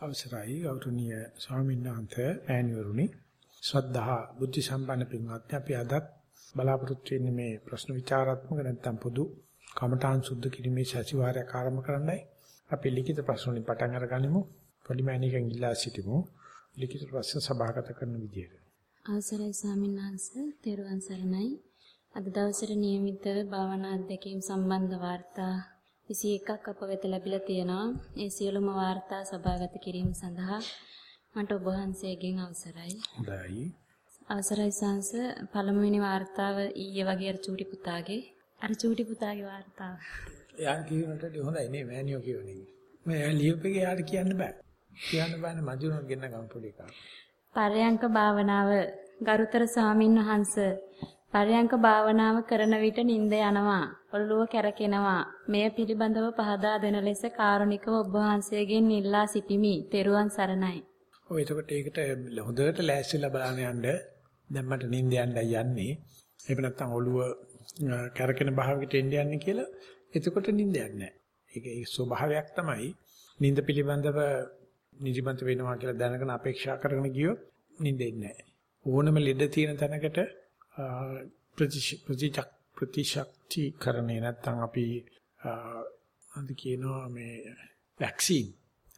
අවසරයි ගෞරවනීය ස්වාමීන් වහන්සේ ඈනිවරුනි ශ්‍රද්ධා බුද්ධ සම්පන්න පින්වත්නි අපි අදත් බලාපොරොත්තු වෙන්නේ මේ ප්‍රශ්න විචාරාත්මක නැත්නම් පොදු කමඨාන් සුද්ධ කිරීමේ සතිವಾರයක් ආරම්භ කරන්නයි. අපි ලිඛිත ප්‍රශ්න වලින් පටන් අරගනිමු. පොලිමෑනිකෙන් ඉල්ලා සිටිමු. ලිඛිත ප්‍රශ්න සභාගත කරන විදියට. අවසරයි ස්වාමීන් වහන්සේ. තෙරුවන් සරණයි. අද දවසේ නියමිතව භාවනා අධ්‍යක්ීම් සම්බන්ධ වාර්තා 21ක් අප වෙත ලැබිලා තියෙනවා. ඒ සියලුම වාර්තා සභාගත කිරීම සඳහා මට ඔබ වහන්සේගෙන් අවසරයි. හොඳයි. අවසරයි සංස පළමුවෙනි වාර්තාව ඊයේ වගේ අර චූටි පුතාගේ අර චූටි පුතාගේ වාර්තාව. එයා කියනට හොඳයි නේ මෑනියෝ කියවනේ. මම ලියුපෙගේ යාට කියන්න බෑ. කියන්න බෑනේ මජුනක් ගෙන්න ගම් පොඩි එකක්. පරයන්ක භාවනාව ගරුතර ස්වාමින් වහන්සේ පරයන්ක භාවනාව කරන විට නිින්ද යනවා, ඔළුව කැරකෙනවා. මෙය පිළිබඳව පහදා දෙන ලෙස කාරුණිකව ඔබ වහන්සේගෙන් ඉල්ලා සිටිමි. ත්වන් සරණයි. ඔය එතකොට ඒකට හොඳට ලෑස්තිලා බලන්න යන්න. දැන් මට නිින්ද යන්නයි යන්නේ. එහෙම නැත්නම් ඔළුව කැරකෙන භාවයකට එන්න යන්නේ කියලා. එතකොට නිින්ද යන්නේ නැහැ. ඒක ඒ ස්වභාවයක් තමයි. නිින්ද පිළිබඳව නිදිමත වෙනවා කියලා දැනගෙන අපේක්ෂා කරගෙන ගියොත් නිින්ද එන්නේ නැහැ. ඕනම ලෙඩ තියෙන තැනකට ප්‍රතිශක්ති කරන්නේ නැත්නම් අපි අන්ති කියනවා මේ වැක්සින්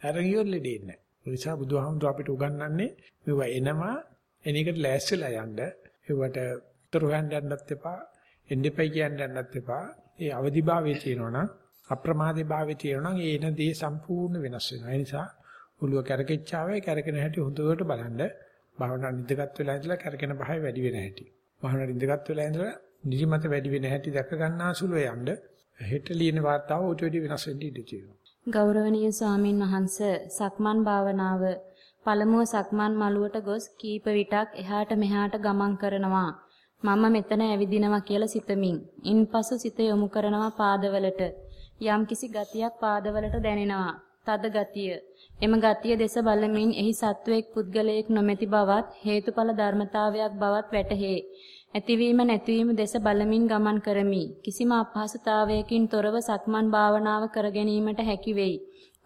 අරන් ඉවරලෙ දෙන්නේ. ඒ නිසා බුදුහාමුදුර අපිට උගන්වන්නේ මේවා එනවා එන එකට ලෑස්තිලා යන්න. ඒවට උත්තර හොයන්න යන්නත් එපා. එන්නෙපයි කියන්න යන්නත් එපා. ඒ අවදිභාවයේ තියෙනවනම් අප්‍රමාදී භාවයේ තියෙනවනම් ඒ එන දේ සම්පූර්ණ වෙනස් වෙනවා. ඒ නිසා ඔළුව කැරකෙච්චාවේ කැරකෙන හැටි හොඳට බලන්න. භාවනා නිදගත් වෙලා ඉඳලා කැරකෙන භාවය වැඩි වෙන හැටි. මහාන ඉඳගත් වෙලා ඉඳලා නිදිමත වැඩි වෙන හැටි දැක ගන්නාසුලව යන්න හෙට ලියන වාර්තාව උට වැඩි වෙනස් වෙන්න ඉඩ තියෙනවා. ගෞරවනීය ස්වාමින් වහන්සේ සක්මන් භාවනාව පළමුව සක්මන් මළුවට ගොස් කීප විටක් එහාට මෙහාට ගමන් කරනවා. මම මෙතන ඇවිදිනවා කියලා සිතමින්. ඉන්පසු සිත යොමු කරනවා පාදවලට. යම්කිසි ගතියක් පාදවලට දැනෙනවා. තද ගතිය. එම ගතිය දෙස බලමින් එහි සත්වයක් පුද්ගලයෙක් නොමැති බවත් හේතුඵල ධර්මතාවයක් බවත් වැටහේ. ඇතිවීම නැතිවීම දෙස බලමින් ගමන් කරමි. කිසිම අපහසුතාවයකින් තොරව සක්මන් භාවනාව කර ගැනීමට හැකි වෙයි.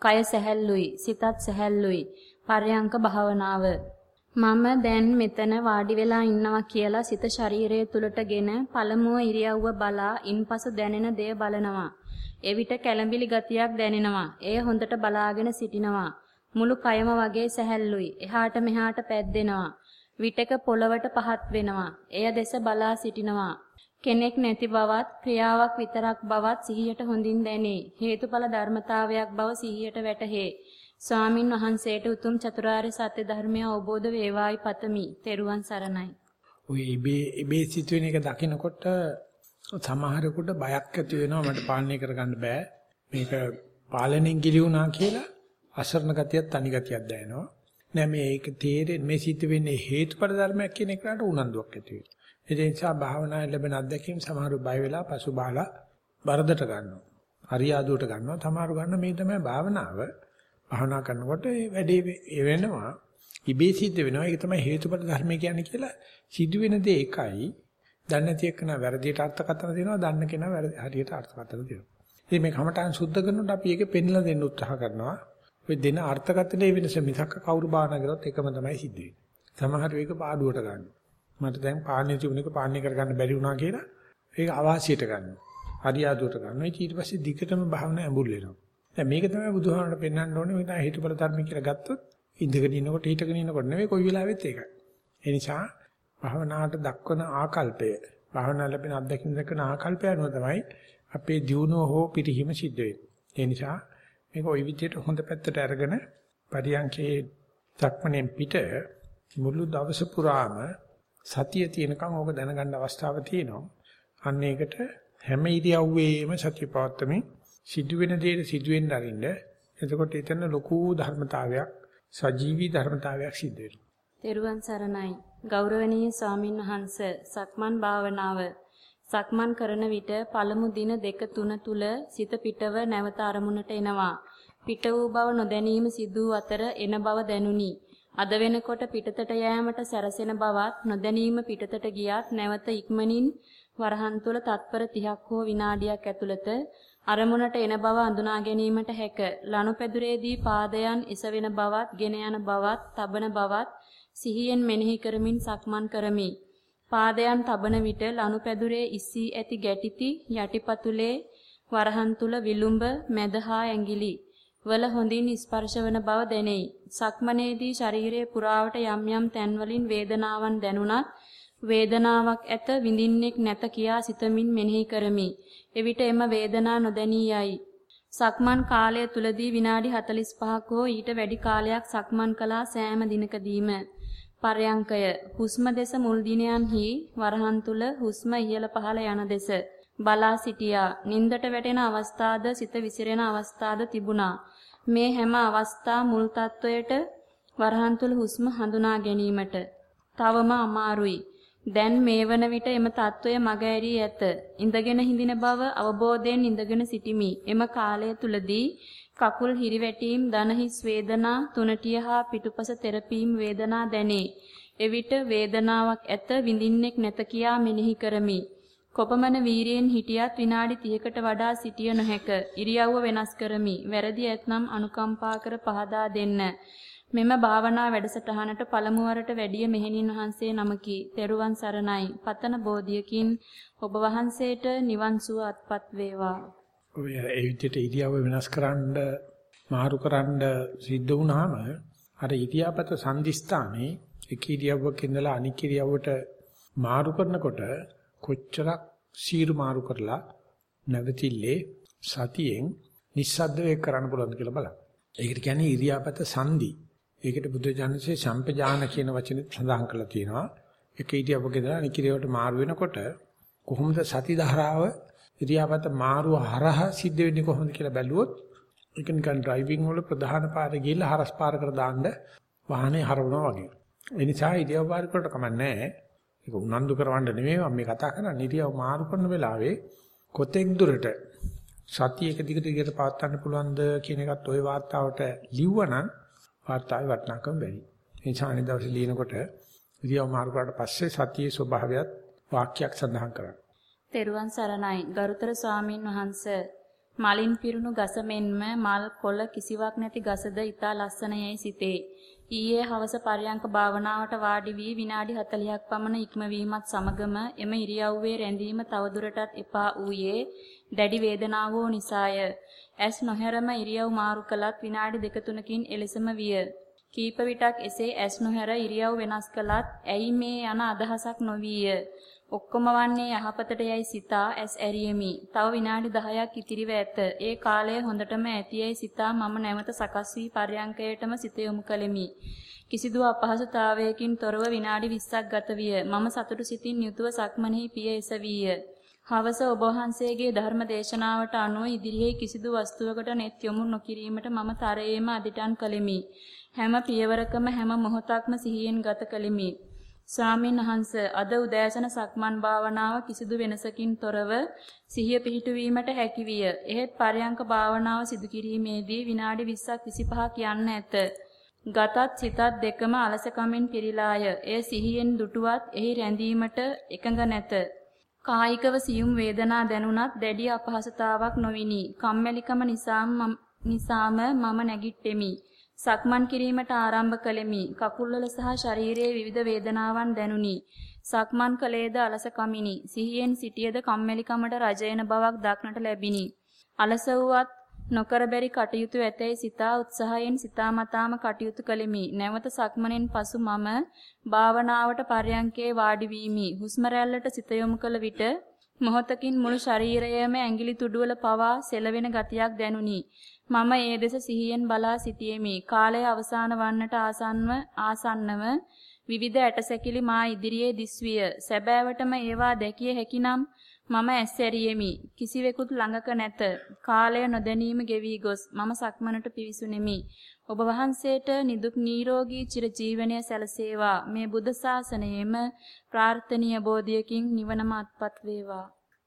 කය සැහැල්ලුයි, සිතත් සැහැල්ලුයි. පර්යංක භාවනාව මම දැන් මෙතන වාඩි වෙලා ඉන්නවා කියලා සිත ශරීරය තුලටගෙන පළමුව ඉරියව්ව බලා ඉන්පසු දැනෙන දේ බලනවා. එවිට කැළඹිලි ගතියක් දැනෙනවා. එය හොඳට බලාගෙන සිටිනවා. මුළු කයම වගේ සැහැල්ලුයි. එහාට මෙහාට පැද්දෙනවා. විටක පොළවට පහත් වෙනවා. එය දෙස බලා සිටිනවා. කෙනෙක් නැති බවත් ක්‍රියාවක් විතරක් බවත් සිහියට හොඳින් දැනේ. හේතුඵල ධර්මතාවයක් බව සිහියට වැටහේ. ස්වාමින් වහන්සේට උතුම් චතුරාර්ය සත්‍ය ධර්මය අවබෝධ වේවායි පතමි. තෙරුවන් සරණයි. ඔය ඉබේ ඉබේ සිදුවෙන එක දකිනකොට සමහරෙකුට බයක් ඇති වෙනවා මට පාලනය කරගන්න බෑ. මේක පාලනයෙන් ගිලි වුණා කියලා අසරණ ගතියක් තනි ගතියක් දැනෙනවා. නෑ මේක තේරෙන්නේ මේ සිද්ධ වෙන්නේ හේතුඵල ධර්මයක් කියන එකට උනන්දුවක් ඇති වෙනවා. ඒ නිසා භාවනාවේ ලැබෙන අත්දැකීම් සමහරව බය වෙලා පසුබාලා බරදට ගන්නවා. හරියාදුවට ගන්නවා. සමහරව ගන්න මේ තමයි භාවනාව. භාවනා කරනකොට ඒ වැඩේ වෙනවා. ඉබේ සිද්ධ වෙනවා. ඒක තමයි හේතුඵල ධර්මය කියන්නේ කියලා සිදුවෙන දේ එකයි. දන්නේ නැති එක්කන වැරදියට අර්ථකථන දෙනවා. දන්න කෙනා හරියට අර්ථකථන දෙනවා. ඉතින් මේ කමඨාන් සුද්ධ කරනකොට අපි ඒක පෙන්ලා දෙන්න උත්සාහ කරනවා. ඔය දෙන අර්ථකථනයේ වෙනස මිසක් කවුරු බාහනා කරොත් එකම තමයි සිද්ධ වෙන්නේ. සමහර වෙලක පාඩුවට ගන්නවා. මට දැන් පාන්නේ තිබුණේක පාන්නේ කරගන්න බැරි වුණා කියලා ඒක අවාසියට ගන්නවා. හරියාදුවට ගන්නවා. ඊට පස්සේ දිගටම භාවනා ඇඹුල් වෙනවා. දැන් මේක තමයි බුදුහාමරට පෙන්වන්න ඕනේ. මේක තමයි හේතුඵල ධර්ම කියලා ගත්තොත් ඉඳගෙන ඉන්නකොට හිටගෙන ඉන්නකොට නෙවෙයි කොයි වෙලාවෙත් ඒකයි. ඒ නිසා භාවනාවට දක්වන ආකල්පය භාවනා ලැබෙන අත්දැකීම් දක්වන ආකල්පය අනුව තමයි අපේ දියුණුව හෝ පිරිහීම සිද්ධ වෙන්නේ. ඒ නිසා මේක ওই විදිහට හොඳ පැත්තට අරගෙන පරියන්කේ සක්මණෙන් පිට මුළු දවස පුරාම සතිය තියෙනකන් ඕක දැනගන්න අවස්ථාවක් තියෙනවා. අන්න ඒකට හැම ඉරියව්වේම සතිය පවත්තමින් සිදුවෙන දේට සිදුවෙන්න අරින්න. එතකොට එතන ලොකු ධර්මතාවයක් සජීවී ධර්මතාවයක් සිද්ධ වෙනවා. තෙරුවන් සරණයි. ගෞරවනීය ස්වාමින් වහන්සේ සක්මන් භාවනාව සක්මන් කරන විට පළමු දින දෙක තුන තුල සිත පිටව නැවත අරමුණට එනවා. පිට වූ බව නොදැනීම සිදු අතර එන බව දැනුනි. අද වෙනකොට පිටතට යෑමට සැරසෙන බවත් නොදැනීම පිටතට ගියත් නැවත ඉක්මනින් වරහන් තුල තත්පර 30ක් හෝ විනාඩියක් ඇතුළත අරමුණට එන බව අඳුනා ගැනීමට හැක. ලනුපැදුරේදී පාදයන් එසවෙන බවත්, ගෙන යන බවත්, තබන බවත් සිහියෙන් මෙනෙහි කරමින් සක්මන් කරමි. පාදයන් තබන විට ලනුපැදුරේ ඉස්සී ඇති ගැටිති යටිපතුලේ වරහන් තුල විලුඹ මැද හා ඇඟිලි වල හොඳින් ස්පර්ශවන බව දැනෙයි. සක්මනේදී ශරීරයේ පුරාවට යම් යම් තැන්වලින් වේදනාවන් දැනුණත් වේදනාවක් ඇත විඳින්නෙක් නැත කියා සිතමින් මෙනෙහි කරමි. එවිට එම වේදනා නොදැනී යයි. සක්මන් කාලය තුලදී විනාඩි 45ක හෝ ඊට වැඩි කාලයක් සක්මන් කළා සෑම දිනකදීම. පරයන්කය හුස්ම දෙස මුල් දිනයන්හි වරහන් තුල හුස්ම ඉහළ පහළ යන දෙස බලා සිටියා නින්දට වැටෙන අවස්ථාද සිත විසිරෙන අවස්ථාද තිබුණා මේ හැම අවස්ථා මුල් තත්වයට වරහන් තුල හුස්ම හඳුනා ගැනීමට තවම අමාරුයි දැන් මේවන විට එම తত্ত্বය මගහැරී ඇත. ඉඳගෙන හිඳින බව අවබෝධයෙන් ඉඳගෙන සිටිමි. එම කාලය තුලදී කකුල් හිරිවැටීම්, දනහිස් වේදනා, තුනටිය හා පිටුපස තෙරපීම් වේදනා දැනේ. එවිට වේදනාවක් ඇත විඳින්නෙක් නැත කියා මෙනෙහි කරමි. කොපමණ වීරියෙන් හිටියත් විනාඩි 30කට වඩා සිටිය නොහැක. ඉරියව්ව වෙනස් කරමි. වැරදි ඇතනම් අනුකම්පා කර පහදා දෙන්න. මෙම භාවනා වැඩසටහනට පළමු වරට වැඩිය මෙහෙණින් වහන්සේ නමකි. තෙරුවන් සරණයි. පතන බෝධියකින් ඔබ වහන්සේට නිවන් සුව අත්පත් වේවා. ඔය ඒ විදිහට ඉරියව්ව වෙනස් කරන්න මාරු කරන්න සිද්ධ වුණාම අර ඉරියාපත සංදිස්ථානේ එක ඉරියව්වක ඉඳලා අනික් ඉරියව්වට මාරු කරනකොට කොච්චරක් සීරු මාරු කරලා නැවතිල්ලේ සතියෙන් නිස්සද්ද වේ කරන්න පුළුවන්ද කියලා බලන්න. ඒකට කියන්නේ ඉරියාපත සංදි. ඒකට බුද්ධ ජානසේ සම්පජාන කියන වචනේ සඳහන් කරලා තියෙනවා. එක ඉරියව්වක ඉඳලා අනික් ඉරියව්වට මාරු වෙනකොට කොහොමද සති ධාරාව ඉරියාපත මාරුව හරහා සිද්ධ වෙන්නේ කොහොමද කියලා බැලුවොත් ඒක නිකන් ඩ්‍රයිවිං වල ප්‍රධාන පාරේ ගිහිල්ලා හරස් පාරකට දාන්න වාහනේ හරවනවා වගේ. ඒ නිසා ඉරියව් පාර කරට කමන්නේ ඒක උනන්දු කරවන්න නෙමෙයි මම මේ කතා කරන්නේ ඉරියව් මාරු කරන වෙලාවේ කොතෙක් දුරට සතිය එක දිගට දිගට පවත්වන්න පුළුවන්ද කියන එකත් ওই වාර්තාවට ලිව්වනම් වාර්තාවේ වටිනාකම වැඩි. ඒ නිසා අනිත් දවසේ ලියනකොට ඉරියව් මාරු කරාට පස්සේ සතියේ ස්වභාවයත් වාක්‍යයක් සඳහන් කරන්න. තෙරුවන් සරණයි ගරුතර ස්වාමින් වහන්ස මලින් පිරුණු ගස මෙන්ම මල් කොළ කිසිවක් නැති ගසද ඊතා ලස්සනයයි සිතේ. ඊයේ හවස පර්යංක භාවනාවට වාඩි වී විනාඩි 40ක් පමණ ඉක්මවීමත් සමගම එම ඉරියව්වේ රැඳීම තවදුරටත් එපා වූයේ දැඩි වේදනාවෝ නිසාය. ඇස් නොහැරම ඉරියව් මාරු කළත් විනාඩි දෙක තුනකින් එලෙසම විය. කීප විටක් එසේ ඇස් නොහැර ඉරියව් වෙනස් කළත් ඇයි මේ යන අදහසක් නොවිය. ඔක්කොම වන්නේ යහපතට යයි සිතා ඇස් ඇරියෙමි. තව විනාඩි 10ක් ඉතිරිව ඇත. ඒ කාලය හොඳටම ඇතියයි සිතා මම නැවත සකස් වී පර්යංකයටම සිත යොමු කළෙමි. කිසිදු අපහසුතාවයකින් තොරව විනාඩි 20ක් ගත විය. මම සතුටු සිතින් යුතුව සක්මනෙහි පිය එසවිය. හවස ඔබ වහන්සේගේ ධර්ම දේශනාවට අනුව ඉදිරියේ කිසිදු වස්තුවකට net යොමු නොකිරීමට මම තරයේම අදිටන් කළෙමි. හැම පියවරකම හැම මොහොතක්ම සිහියෙන් ගත කළෙමි. ස්වාමීන් වහන්ස අද උදෑසන සක්මන් භාවනාව කිසිදු වෙනසකින් තොරව සිහිය පිහිටුවීමට හැකිවිය. එහෙත් පරයන්ක භාවනාව සිදු කිරීමේදී විනාඩි 20ක් 25ක් යන්න ඇත. ගතත් සිතත් දෙකම අලසකමින් පිරීලාය. එය සිහියෙන් දුටුවත් එහි රැඳීමට එකඟ නැත. කායිකව සියුම් වේදනා දැනුණත් දැඩි අපහසුතාවක් නොවිනි. කම්මැලිකම නිසාම නිසාම මම නැගිට්ටෙමි. සක්මන් කිරීමට ආරම්භ කළෙමි. කකුල්වල සහ ශරීරයේ විවිධ වේදනාවන් දැනුනි. සක්මන් කළේද අලස කමිනි. සිහියෙන් සිටියේද කම්මැලිකමට රජයන බවක් දක්නට ලැබිනි. අලස වූවත් නොකර බැරි කටයුතු ඇතැයි සිතා උත්සාහයෙන් සිතාමතාම කටයුතු කළෙමි. නැවත සක්මනෙන් පසු මම භාවනාවට පරයන්කේ වාඩි වීමි. හුස්ම රැල්ලට සිත යොමු කළ විට මොහොතකින් මුළු ශරීරයම ඇඟිලි තුඩුවල පවා සෙලවෙන ගතියක් දැනුනි. මම ඒ දෙස සිහියෙන් බලා සිටියෙමි. කාලය අවසන් වන්නට ආසන්නව ආසන්නව විවිධ ඇටසැකිලි මා ඉදිරියේ දිස්විය. සැබෑවටම ඒවා දැකිය හැකිනම් මම ඇස්සැරියෙමි. කිසිවෙකුත් ළඟක නැත. කාලය නොදැනීම ගෙවි ගොස් මම සක්මනට පිවිසුනිමි. ඔබ වහන්සේට නිදුක් නිරෝගී චිර ජීවනය සැලසේවා. මේ බුද්ධ ශාසනයෙම ප්‍රාර්ථනීය බෝධියකින් නිවනම අත්පත් වේවා.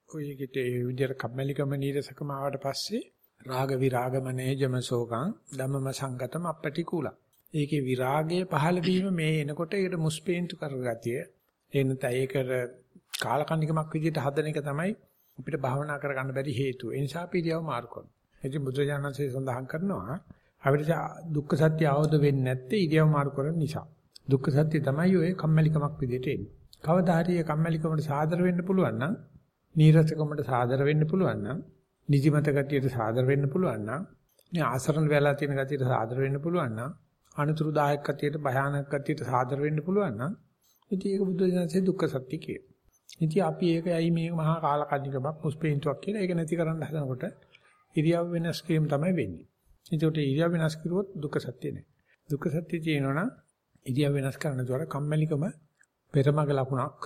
ඔය විදිහට ඒ විදිහට කම්මැලිකම නීරසකම ආවට පස්සේ රාග විරාගමනේ ජමසෝකං ධම්මම සංගතම අපටිකූල. ඒකේ විරාගයේ පහළ වීම මේ එනකොට ඒකට මුස්පේන්තු කරගතිය. එනත ඒකට කාලකන්නිකමක් විදිහට හදන එක තමයි අපිට භාවනා කරගන්න බැරි හේතුව. ඒ නිසා අපි ඉරියව් මාරු කරනවා. ඉතින් බුදුජානන්සේ සඳහන් කරනවා අපිට දුක්ඛ සත්‍ය අවබෝධ වෙන්නේ නැත්තේ ඉරියව් මාරු කරන නිසා. දුක්ඛ සත්‍ය තමයි ඔය කම්මැලිකමක් විදිහට එන්නේ. කවදා හරි ඒ කම්මැලිකමට සාදර වෙන්න පුළුවන් නම්, නීරසකමට සාදර වෙන්න පුළුවන් නම්, නිදිමත ගතියට සාදර වෙන්න පුළුවන් නම්, මේ ආසරණ වෙලා තියෙන ගතියට සාදර වෙන්න පුළුවන් නම්, අනුතුරුදායක ගතියට භයානක ගතියට සාදර වෙන්න පුළුවන් නම්, ඉතින් ඒක බුද්ධ ජනසේ දුක්ඛ සත්‍ය කියන. ඉතින් අපි ඒක ඇයි මේ මහා කාලකන්නිකමක් මුස්පේන්තුවක් කියලා ඒක නැති කරන්න හදනකොට ඉරියව් වෙනස් කිරීම තමයි වෙන්නේ. ඒකට ඉරියව් වෙනස් කරුවොත් දුක්ඛ සත්‍ය නෑ. දුක්ඛ සත්‍ය තියෙනවනම් ඉරියව් වෙනස් කරන දවර කම්මැලිකම පෙරමග ලකුණක්,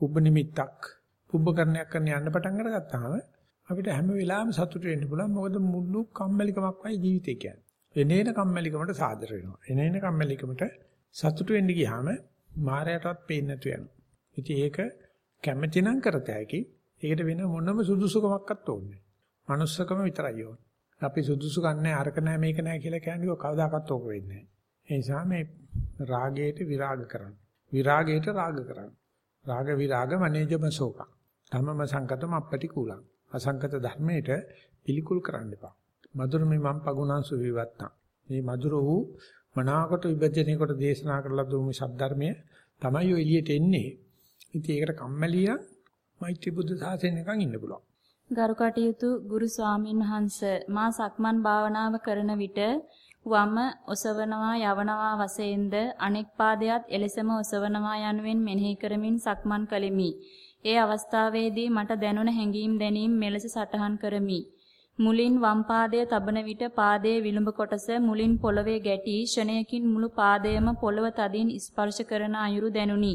පුබ්බ නිමිත්තක්, පුබ්බකරණයක් කරන්න යන්න පටන් අරගත්තාම අපිට හැම වෙලාවෙම සතුට වෙන්න පුළුවන්. මොකද මුළු කම්මැලිකමක් වයි ජීවිතේ කියන්නේ. එනේන කම්මැලිකමට සාදර වෙනවා. එනේන කම්මැලිකමට සතුට වෙන්න ගියාම මායයටවත් පේන්නේ නැතු වෙනවා. ඉතින් ඒක කැමැති නම් කරත හැකි. ඒකට වෙන මොනම සුදුසුකමක්වත් ඕනේ නැහැ. manussකම විතරයි ඕනේ. අපි සුදුසු ගන්නෑ අරක නැහැ මේක නැහැ කියලා කියන්නේ කවදාකවත් ඕක වෙන්නේ නැහැ. ඒ නිසා මේ රාගයට විරාග කරන්න. විරාගයට රාග කරන්න. රාග විරාග මනේජම සෝක. ධම්මම සංකතම අපටි කුලං. අසංකත ධර්මයට පිළිකුල් කරන්න එපා. මధుර මේ මම් පගුණං සුවිවත්තා. මේ මధుර වූ මනාකොට විභජනයේ කොට දේශනා කරලා දුමු ශබ්දර්මය තමයි ඔය එළියට එන්නේ. ඉතින් ඒකට කම්මැලි නම් මෛත්‍රී බුද්ධ සාසනයකන් ඉන්න පුළුවන්. ගරු කටයුතු ගුරු ස්වාමින් වහන්සේ මා සක්මන් භාවනාව කරන විට වම ඔසවනවා යවනවා වශයෙන්ද අනෙක් පාදයට එලෙසම ඔසවනවා යනුවෙන් මෙනෙහි කරමින් සක්මන් කළෙමි. ඒ අවස්ථාවේදී මට දැනුණ හැඟීම් දැනීම් මෙලෙස සටහන් කරමි. මුලින් වම් පාදය තබන විට පාදයේ විලුඹ කොටස මුලින් පොළවේ ගැටි ෂණයකින් මුළු පාදයම පොළව තදින් ස්පර්ශ කරන අයුරු දැනුනි.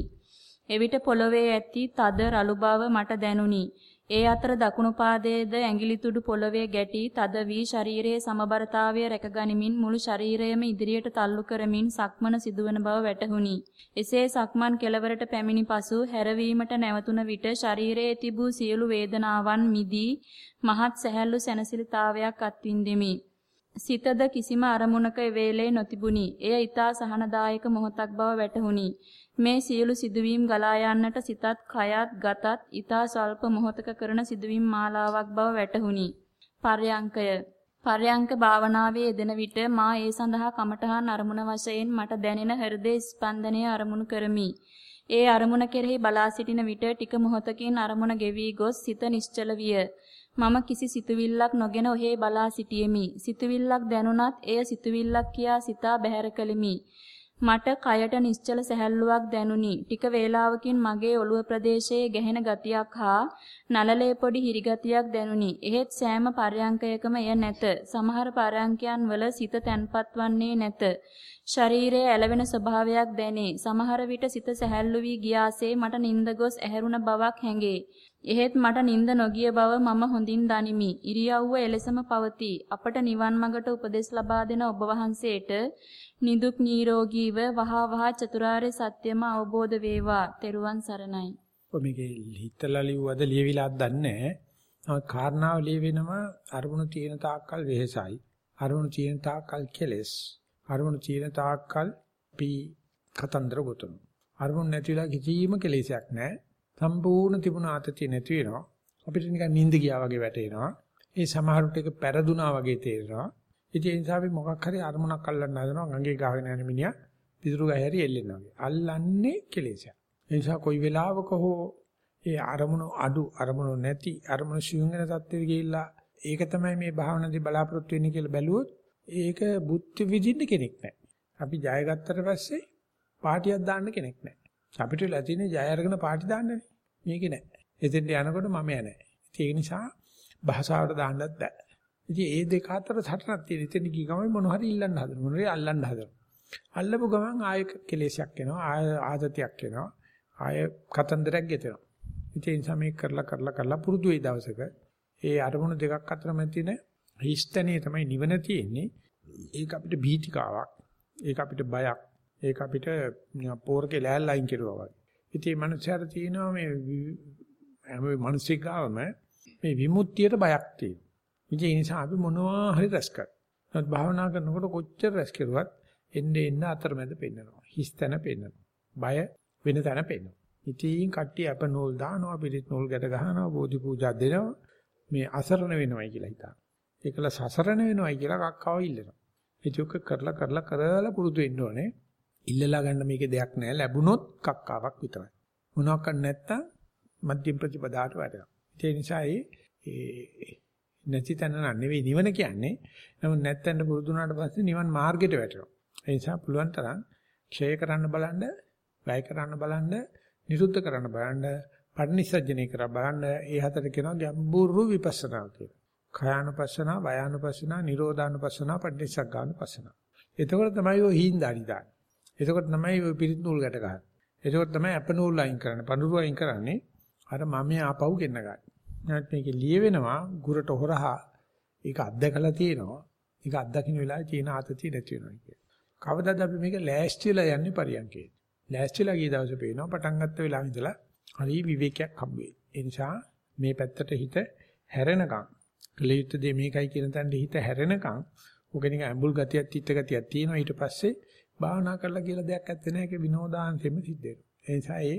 එවිට පොළවේ ඇති තද රළු බව මට දැනුනි. ඒ අතර දකුණු පාදයේද ඇඟිලි තුඩු පොළවේ ගැටි තද වී ශරීරයේ සමබරතාවය රැකගනිමින් මුළු ශරීරයම ඉදිරියට තල්ලු කරමින් සක්මන සිදුවන බව වැටහුණි. එසේ සක්මන් කෙලවරට පැමිණි පසු හැරවීමට නැවතුන විට ශරීරයේ තිබූ සියලු වේදනාවන් මිදී මහත් සැහැල්ලු සැනසිලිතාවයක් අත්විඳෙමි. සිතද කිසිම අරමුණක වේලේ නොතිබුණි. එය ඊතා සහනදායක මොහොතක් බව වැටහුණි. මේ සියලු සිදුවීම් ගලා යන්නට සිතත් කයත් ගතත් ඊතා ස්වල්ප මොහොතක කරන සිදුවීම් මාලාවක් බව වැටහුණි. පර්යංකය පර්යංක භාවනාවේ යෙදෙන විට මා ඒ සඳහා කමඨහන් අරමුණ වශයෙන් මට දැනෙන හෘදේ ස්පන්දනය අරමුණු කරමි. ඒ අරමුණ කෙරෙහි බලා සිටින විට ටික මොහොතකින් අරමුණ ගෙවි ගොස් සිත නිශ්චල විය. මම කිසි සිතුවිල්ලක් නොගෙන ඔහේ බලා සිටියෙමි. සිතුවිල්ලක් දැනුණත් එය සිතුවිල්ලක් කියා සිතා බැහැර කළෙමි. මට කයට නිශ්චල සැහැල්ලුවක් දැනුනි. ටික වේලාවකින් මගේ ඔළුව ප්‍රදේශයේ ගැහෙන ගතියක් හා නලලේ පොඩි හිරිගතියක් දැනුනි. එහෙත් සෑම පරයන්කයකම එය නැත. සමහර පරයන්කයන් වල සිත තැන්පත් වන්නේ නැත. ශරීරයේ ඇලවෙන ස්වභාවයක් දැනේ. සමහර විට සිත සැහැල්ලු වී ගියාසේ මට නිින්ද ගොස් ඇහැරුණ බවක් හැඟේ. එහෙත් මට නිින්ද නොගිය බව මම හොඳින් දනිමි. ඉරියව්ව එලෙසම පවතී. අපට නිවන් මඟට උපදෙස් ලබා දෙන ඔබ වහන්සේට නිදුක් නිරෝගීව වහා වහා චතුරාර්ය සත්‍යම අවබෝධ වේවා. තෙරුවන් සරණයි. ඔය මේකේ හිතලා ලිව්වද ලියවිලාත් දන්නේ නැහැ. කාරණාව ලියවෙනවා අරමුණු තියෙන තාක්කල් වෙහෙසයි. අරමුණු තියෙන තාක්කල් කෙලස්. අරමුණු තියෙන තාක්කල් පී කතන්දර ගොතන. අරමුණු නැතිලා කිසිම කෙලෙසයක් නැහැ. සම්පූර්ණ තිබුණ ආතතිය නැති වෙනවා. අපිට නිකන් නිින්ද ගියා වගේ වැටෙනවා. ඒ සමහරුට එක පෙරදුනා වගේ තේරෙනවා. ඉතින් ඒ නිසා අපි මොකක් හරි අරමුණක් අල්ලන්න හදනවා ගඟේ ගහගෙන යන මිනිහා පිටුරු ගහ හැරි එල්ලෙනවා වගේ. අල්ලන්නේ කෙලෙසයක්. ඒ නිසා කොයි වෙලාවක හෝ ඒ අරමුණු අඩු අරමුණු නැති අරමුණු සිවුම් වෙන තත්ත්වෙට ගිහිල්ලා ඒක තමයි මේ භාවනාවේ බලාපොරොත්තු වෙන්නේ කියලා බැලුවොත් ඒක බුද්ධ විදින්න කෙනෙක් නැහැ. අපි ජය ගත්තට පස්සේ පාටියක් දාන්න කෙනෙක් නැහැ. අපිට ලැතිනේ ජය අරගෙන පාටි දාන්නනේ. මේක නැහැ. එතෙන්ට යනකොට මම යන්නේ. ඒක නිසා භාෂාවට දාන්නත් බෑ. ඉතින් ඒ දෙක අතර සටනක් තියෙන. එතන ගිය ගමන් මොන හරි ඉල්ලන්න හදනවා. මොන හරි අල්ලන්න හදනවා. අල්ලපු ගමන් ආය කෙලෙසයක් එනවා. ආය ආදතියක් එනවා. ආය කතන්දරයක් ගෙතෙනවා. ඉතින් ඒ නිසා මේක කරලා කරලා කරලා පුරුදු වෙයි දවසක. ඒ අරමුණු දෙකක් අතර මැදින හිස්තනිය තමයි නිවන තියෙන්නේ. ඒක අපිට බීතිකාවක්. ඒක අපිට බයක්. ඒක අපිට පෝරකේ ලෑල් ලයින් කෙරුවා වගේ. ඉතින් මේ මනුස්සයාට තියෙනවා මේ හැම මිනිස්සෙක් ගාවම මේ විමුක්තියට බයක් තියෙනවා. ඉතින් ඒ නිසා අපි මොනවා හරි රැස් කරනවා. නමුත් භාවනා කරනකොට කොච්චර රැස් කරුවත් එන්නේ එන්න අතරමැද පෙන්නනවා. හිස් තැන පෙන්නනවා. බය වෙන තැන පෙන්නනවා. ඉතින් කට්ටිය අප නූල් දානවා, පිරිත් නූල් ගැට ගහනවා, බෝධි පූජා දෙනවා. මේ අසරණ වෙනවයි කියලා හිතා. ඒකල සසරණ වෙනවයි කියලා කක්කව ඉල්ලනවා. ඒක කරලා කරලා කරලා පුරුදු වෙන්න ඕනේ. ඉල්ලලා ගන්න මේකේ දෙයක් නැහැ. ලැබුණොත් කක්කාවක් විතරයි. මොනවක් නැත්තම් මධ්‍යම ප්‍රතිපදාට වැඩනවා. ඒ නිසා ඒ නැති තැන නෙවෙයි නිවන කියන්නේ. නමුත් නැත්තෙන් පුරුදු වුණාට පස්සේ නිවන් මාර්ගයට වැටෙනවා. ඒ නිසා පුළුවන් තරම් ක්ෂය කරන්න බලන්න, වැය කරන්න බලන්න, නිරුද්ධ කරන්න බලන්න, පරිනිස්සජ්ජනය කර බලන්න. ඒ හතර කියනවා ගැඹුරු විපස්සනා කියලා. කයානුපස්සනා, වයානුපස්සනා, නිරෝධානුපස්සනා, පටිච්චසග්ගානුපස්සනා. එතකොට තමයි ඔය හිඳාරි දාන්නේ. එතකොට තමයි ඔය පිරිත් නූල් ගැට ගහන්නේ. එතකොට තමයි අප නූල් අයින් කරන්නේ. පඳුරු අයින් කරන්නේ. අර මම ආපහු ගෙන්න ගන්න. නැත් මේකේ ලියවෙනවා ගුරට හොරහා ඒක අත්දකලා තියෙනවා. ඒක අත්දකින්න වෙලාවේ තියෙන ආතතිය නැති වෙනවා කියන්නේ. කවදාද අපි මේක ලෑස්තිලා යන්නේ පරියන්කේ. ලෑස්තිලා ගිය දවසේ පේනවා පටන් ගත්ත වෙලාවෙ ඉඳලා හරි විවේකයක් හම්බ වෙයි. ඒ නිසා මේ පැත්තට හිත හැරෙනකම් කලියුත් දෙ මේකයි කියන තැනට හිත හැරෙනකම් ඔක නිකන් ඇඹුල් ගතියක් තිත්ත ගතියක් තියෙනවා ඊට පස්සේ භාවනා කරලා කියලා දෙයක් ඇත්තේ නැහැ ඒක විනෝදාංශෙම සිද්ධ වෙනවා. ඒ නිසා ඒ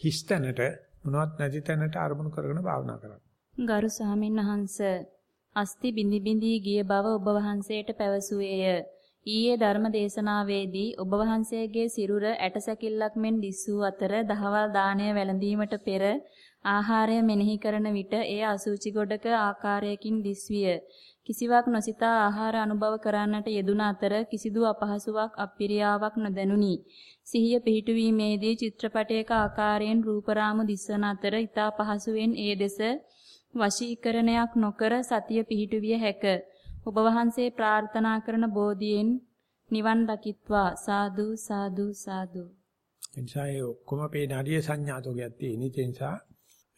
හිස්තැනට මොනවත් නැති තැනට අරමුණු කරගෙන භාවනා කරන්න. ගරු ස්වාමීන් වහන්ස අස්ති බිඳි බිඳි ගිය බව ඔබ වහන්සේට පැවසුවේය. ඊයේ ධර්ම දේශනාවේදී ඔබ වහන්සේගේ සිරුර ඇටසැකිල්ලක් මෙන් දිස්සූ අතර දහවල් දාණය වැළඳීමට පෙර ආහාරය මෙනෙහි කරන විට එය අසුචි ගොඩක ආකාරයකින් දිස්විය. කිසිවක් නොසිතා ආහාර අනුභව කරන්නට යෙදුන අතර කිසිදු අපහසුාවක් අපිරියාවක් නොදැනුනි. සිහිය පිහිටුවීමේදී චිත්‍රපටයක ආකාරයෙන් රූපරාමු දිස්වන අතර ඊතා පහසුවෙන් ඒ දෙස වශීකරණයක් නොකර සතිය පිහිටුවිය හැක. ඔබ වහන්සේ ප්‍රාර්ථනා කරන බෝධියෙන් නිවන් දකිත්වා සාදු සාදු සාදු. එනිසා ඒ ඔක්කොම පේන හරිය සංඥාතෝගයක් තියෙන නිසා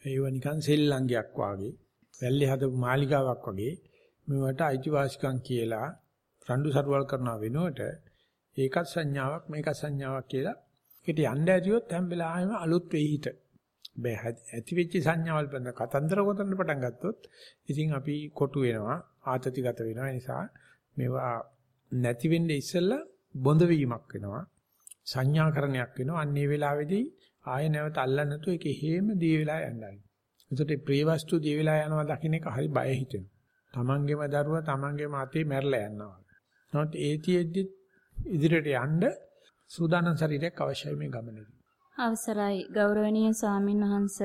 ඒව නිකන් සෙල්ලංගයක් වාගේ, වැල්ලේ හදපු මාලිගාවක් වගේ මේවට අයිතිවාසිකම් කියලා රණ්ඩු සරුවල් කරනවා වෙනුවට ඒකත් සංඥාවක් මේකත් සංඥාවක් කියලා ඒකට යන්න ඇතිවොත් හැම වෙලාවෙම අලුත් වෙයි හිත. බෑ ඇති වෙච්ච සංඥාවල් බඳ කතන්දර ගොතන්න පටන් ගත්තොත් ඉතින් අපි කොටු වෙනවා ආතතිගත වෙනවා ඒ නිසා මේවා නැති වෙන්නේ ඉස්සෙල්ලා බොඳ වීමක් වෙනවා සංඥාකරණයක් වෙනවා අන්න ඒ වෙලාවේදී ආය නැවත අල්ලන්න නැතුව ඒක හේම දී වෙලා යන්නයි. ඒකට ප්‍රිය වස්තු දී වෙලා යනවා දකින්න එක හරි බය හිතෙනවා. තමන්ගේම දරුවා තමන්ගේම අතේ මැරලා යනවා. නමුත් ඒතිෙද්දි ඉදිරියට යන්න සූදානම් ශරීරයක් අවශ්‍යයි මේ ගමනේදී. අවසරයි ගෞරවනීය ස්වාමින් වහන්ස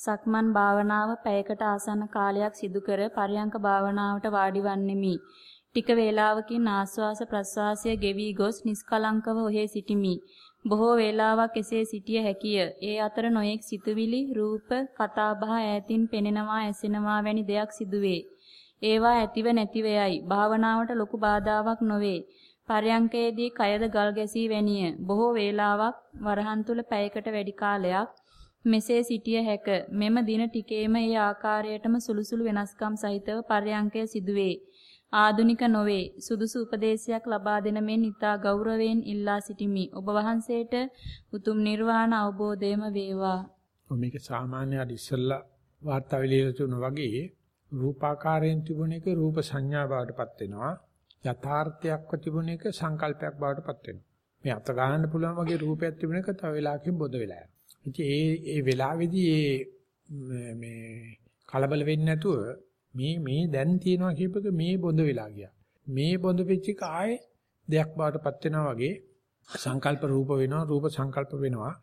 සක්මන් භාවනාව පැයකට ආසන්න කාලයක් සිදු කර පරියංක භාවනාවට වාඩි වන්නෙමි. ටික වේලාවකින් ආස්වාස ප්‍රස්වාසය ගෙවි ගොස් නිස්කලංකව ඔහේ සිටිමි. බොහෝ වේලාවක් එසේ සිටිය හැකිය. ඒ අතර නොයෙක් සිතුවිලි, රූප, කතාබහ ඈතින් පෙනෙනවා, ඇසෙනවා වැනි දෙයක් සිදුවේ. ඒවා ඇතිව නැතිව යයි. භාවනාවට ලොකු බාධාවක් නොවේ. පරයන්කයේදී කයද ගල් ගැසී වැනිය. බොහෝ වේලාවක් වරහන් තුල පැයකට වැඩි කාලයක් මෙසේ සිටිය හැක. මෙම දින ටිකේම ඒ ආකාරයටම සුළුසුළු වෙනස්කම් සහිතව පරයන්කය සිදුවේ. ආදුනික නොවේ. සුදුසු උපදේශයක් ලබා දෙන මෙන් ඊතා ගෞරවයෙන් ඉල්ලා සිටිමි. ඔබ වහන්සේට උතුම් නිර්වාණ අවබෝධයම වේවා. මේක සාමාන්‍ය අර ඉස්සල්ලා වාර්තාවලිය තුන වගේ රූපාකාරයෙන් තිබුණ එක රූප සංඥා බවටපත් වෙනවා. යථාර්ථයක්ව තිබුණ එක සංකල්පයක් බවටපත් වෙනවා. මේ අත ගන්න පුළුවන් වගේ රූපයක් තිබුණ එක තව වෙලාවකින් බොද වෙලා යනවා. ඉතින් ඒ ඒ වෙලාවේදී ඒ මේ කලබල වෙන්නේ නැතුව මේ මේ දැන් තියනවා කියපක මේ බොඳ වෙලා ගියා. මේ බොඳ වෙච්ච එක ආයේ දෙයක් බවටපත් වෙනවා වගේ සංකල්ප රූප වෙනවා රූප සංකල්ප වෙනවා.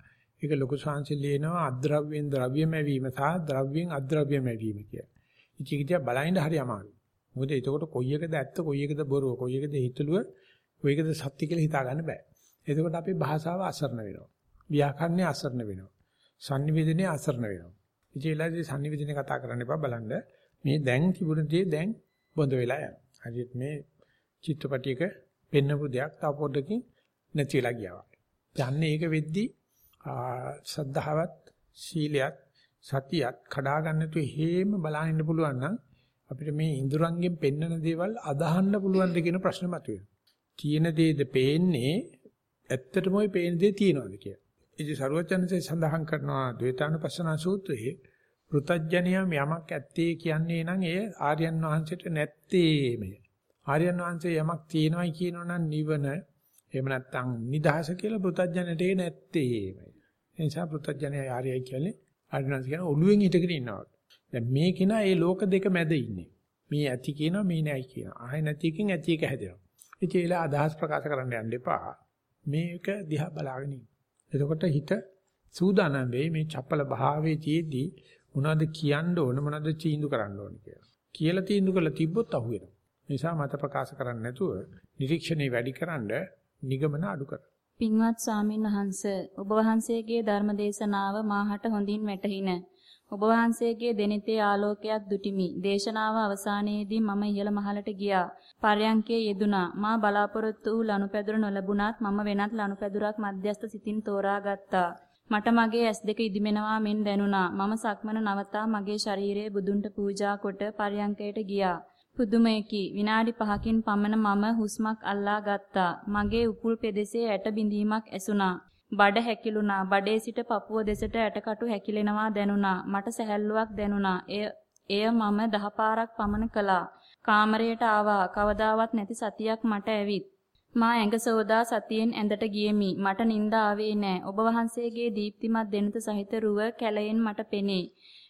ඒක ලොකු ශාන්සිල් ලියනවා අද්‍රව්‍යෙන් ද්‍රව්‍යම වීම සහ ද්‍රව්‍යෙන් අද්‍රව්‍යම වීම කියලා. ඉතින් ඒක බලයින්ද හරි අමාරුයි. මොකද එතකොට කොයි එකද ඇත්ත කොයි එකද බොරුව කොයි එකද හිතලුව කොයි එකද සත්‍ය කියලා හිතා ගන්න බෑ. එතකොට අපේ භාෂාව අසරණ වෙනවා. ව්‍යාකරණය අසරණ වෙනවා. sannivedanaye අසරණ වෙනවා. ඉතින් ඒලාදී sannivedanaye කතා කරන්න එපා බලන්න මේ දැන් තිබුණ දේ දැන් බොඳ වෙලා යනවා. හරියට මේ චිත්‍රපටියක පෙන්නපු දෙයක් තව පොඩකින් නැති වෙලා ගියා වගේ. යන්නේ ඒක වෙද්දී සද්ධාවත් සීලයත් සතියත් කඩා ගන්න තු හේම බලන්න ඉන්න පුළුවන් නම් අපිට මේ ඉඳුරංගෙන් පෙන්වන දේවල් අදහන්න පුළුවන් ද කියන ප්‍රශ්නේ මතුවෙනවා. තියෙන දේද පේන්නේ ඇත්තටම ওই පේන දේ තියෙනවද කියලා. ඉතින් සරුවචනසේ සඳහන් කරනවා ද්වේතානුපස්සනා සූත්‍රයේ පෘතජ්ජනියම් යමක් ඇත්තේ කියන්නේ නම් එය ආර්යයන් වහන්සේට නැත්තේමය. ආර්යයන් වහන්සේ යමක් තියෙනවයි කියනවනම් නිවන එහෙම නැත්නම් නිදහස කියලා පෘතජ්ජනට නැත්තේමය. ඒ නිසා පෘථජ්ජනය ආර්යයි කියන්නේ ආර්යනාස් කියන ඔළුවෙන් හිටගෙන ඉන්නවා. දැන් මේ කෙනා ඒ ලෝක දෙක මැද ඉන්නේ. මේ ඇති කියනවා මේ නැයි කියනවා. ආය නැති එකෙන් ඇති එක හැදෙනවා. ඉතින් ඒලා අදහස් ප්‍රකාශ කරන්න යන්න එපා. මේක දිහා බලාගෙන ඉන්න. එතකොට හිත සූදානම් වෙයි මේ චපල භාවයේ තියේදී මොනවද කියන්න ඕන මොනවද තීන්දුව කරන්න ඕන කියලා. කියලා තීන්දුව කළා තිබ්බොත් අහුවෙනවා. නිසා මත ප්‍රකාශ කරන්න නැතුව නිරීක්ෂණේ වැඩිකරනද නිගමන අඩු කරන්න. පින්වත් ස්වාමීන් වහන්ස ඔබ වහන්සේගේ ධර්ම දේශනාව මාහට හොඳින් වැටහින. ඔබ වහන්සේගේ දෙනිතේ ආලෝකයක් දුටිමි. දේශනාව අවසානයේදී මම ඉහළ මහලට ගියා. පර්යංකයේ යෙදුනා. මා බලාපොරොත්තු වූ ලනුපැදුර නොලැබුණත් මම වෙනත් ලනුපැදුරක් මධ්‍යස්ථ සිතින් තෝරාගත්තා. මට මගේ ඇස් දෙක ඉදිමෙනවා මෙන් දැනුණා. මම සක්මන නවතා මගේ ශරීරයේ බුදුන්ට පූජා කොට පර්යංකයට ගියා. පුදුමයකි. විනාඩි 5කින් පමණ මම හුස්මක් අල්ලා ගත්තා. මගේ උකුල් පෙදෙසේ ඇට බිඳීමක් ඇසුණා. බඩ හැකිලුණා. බඩේ සිට පපුව දෙසට ඇටකටු හැකිලෙනවා දැනුණා. මට සැහැල්ලුවක් දැනුණා. එය එය මම දහ පාරක් පමණ කළා. කාමරයට ආවා. කවදාවත් නැති සතියක් මට ඇවිත්. මා ඇඟ සෝදා සතියෙන් ඇඳට ගියෙමි. මට නිින්ද ආවේ නෑ. ඔබ වහන්සේගේ දීප්තිමත් දෙනත සහිත රුව කැලයෙන් මට පෙනේ.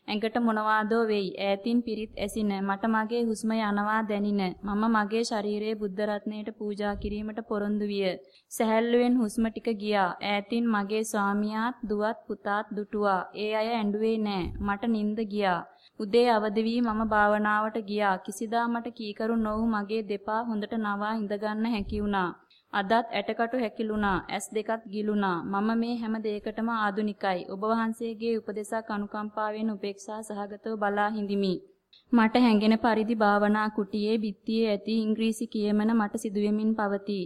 ඇඟට මොනවාදෝ වෙයි. ඈතින් පිරිත් ඇසින. මට මගේ හුස්ම යනවා දැනින. මම මගේ ශරීරයේ බුද්ධ රත්නයට පූජා කිරීමට පොරොන්දු විය. සැහැල්ලුවෙන් හුස්ම ටික ගියා. ඈතින් මගේ ස්වාමියාත්, දුවත්, පුතාත් දුටුවා. ඒ අය ඇඬුවේ නෑ. මට නිින්ද ගියා. උදේ අවදි වී මම භාවනාවට ගියා. කිසිදා මට කීකරු නොවු මගේ දෙපා හොඳට නවා ඉඳගන්න හැකි වුණා. අදත් ඇටකටු හැකිලුණා ඇස් දෙකත් ගිලුණා මම මේ හැම දෙයකටම ආදුනිකයි. ඔබ වහන්සේගේ උපදේශක් අනුකම්පාවෙන් උපේක්ෂා සහගතව බලා හිඳිමි. මට හැඟෙන පරිදි භාවනා කුටියේ බිත්තියේ ඇති ඉංග්‍රීසි කියමන මට සිදුවෙමින් පවතී.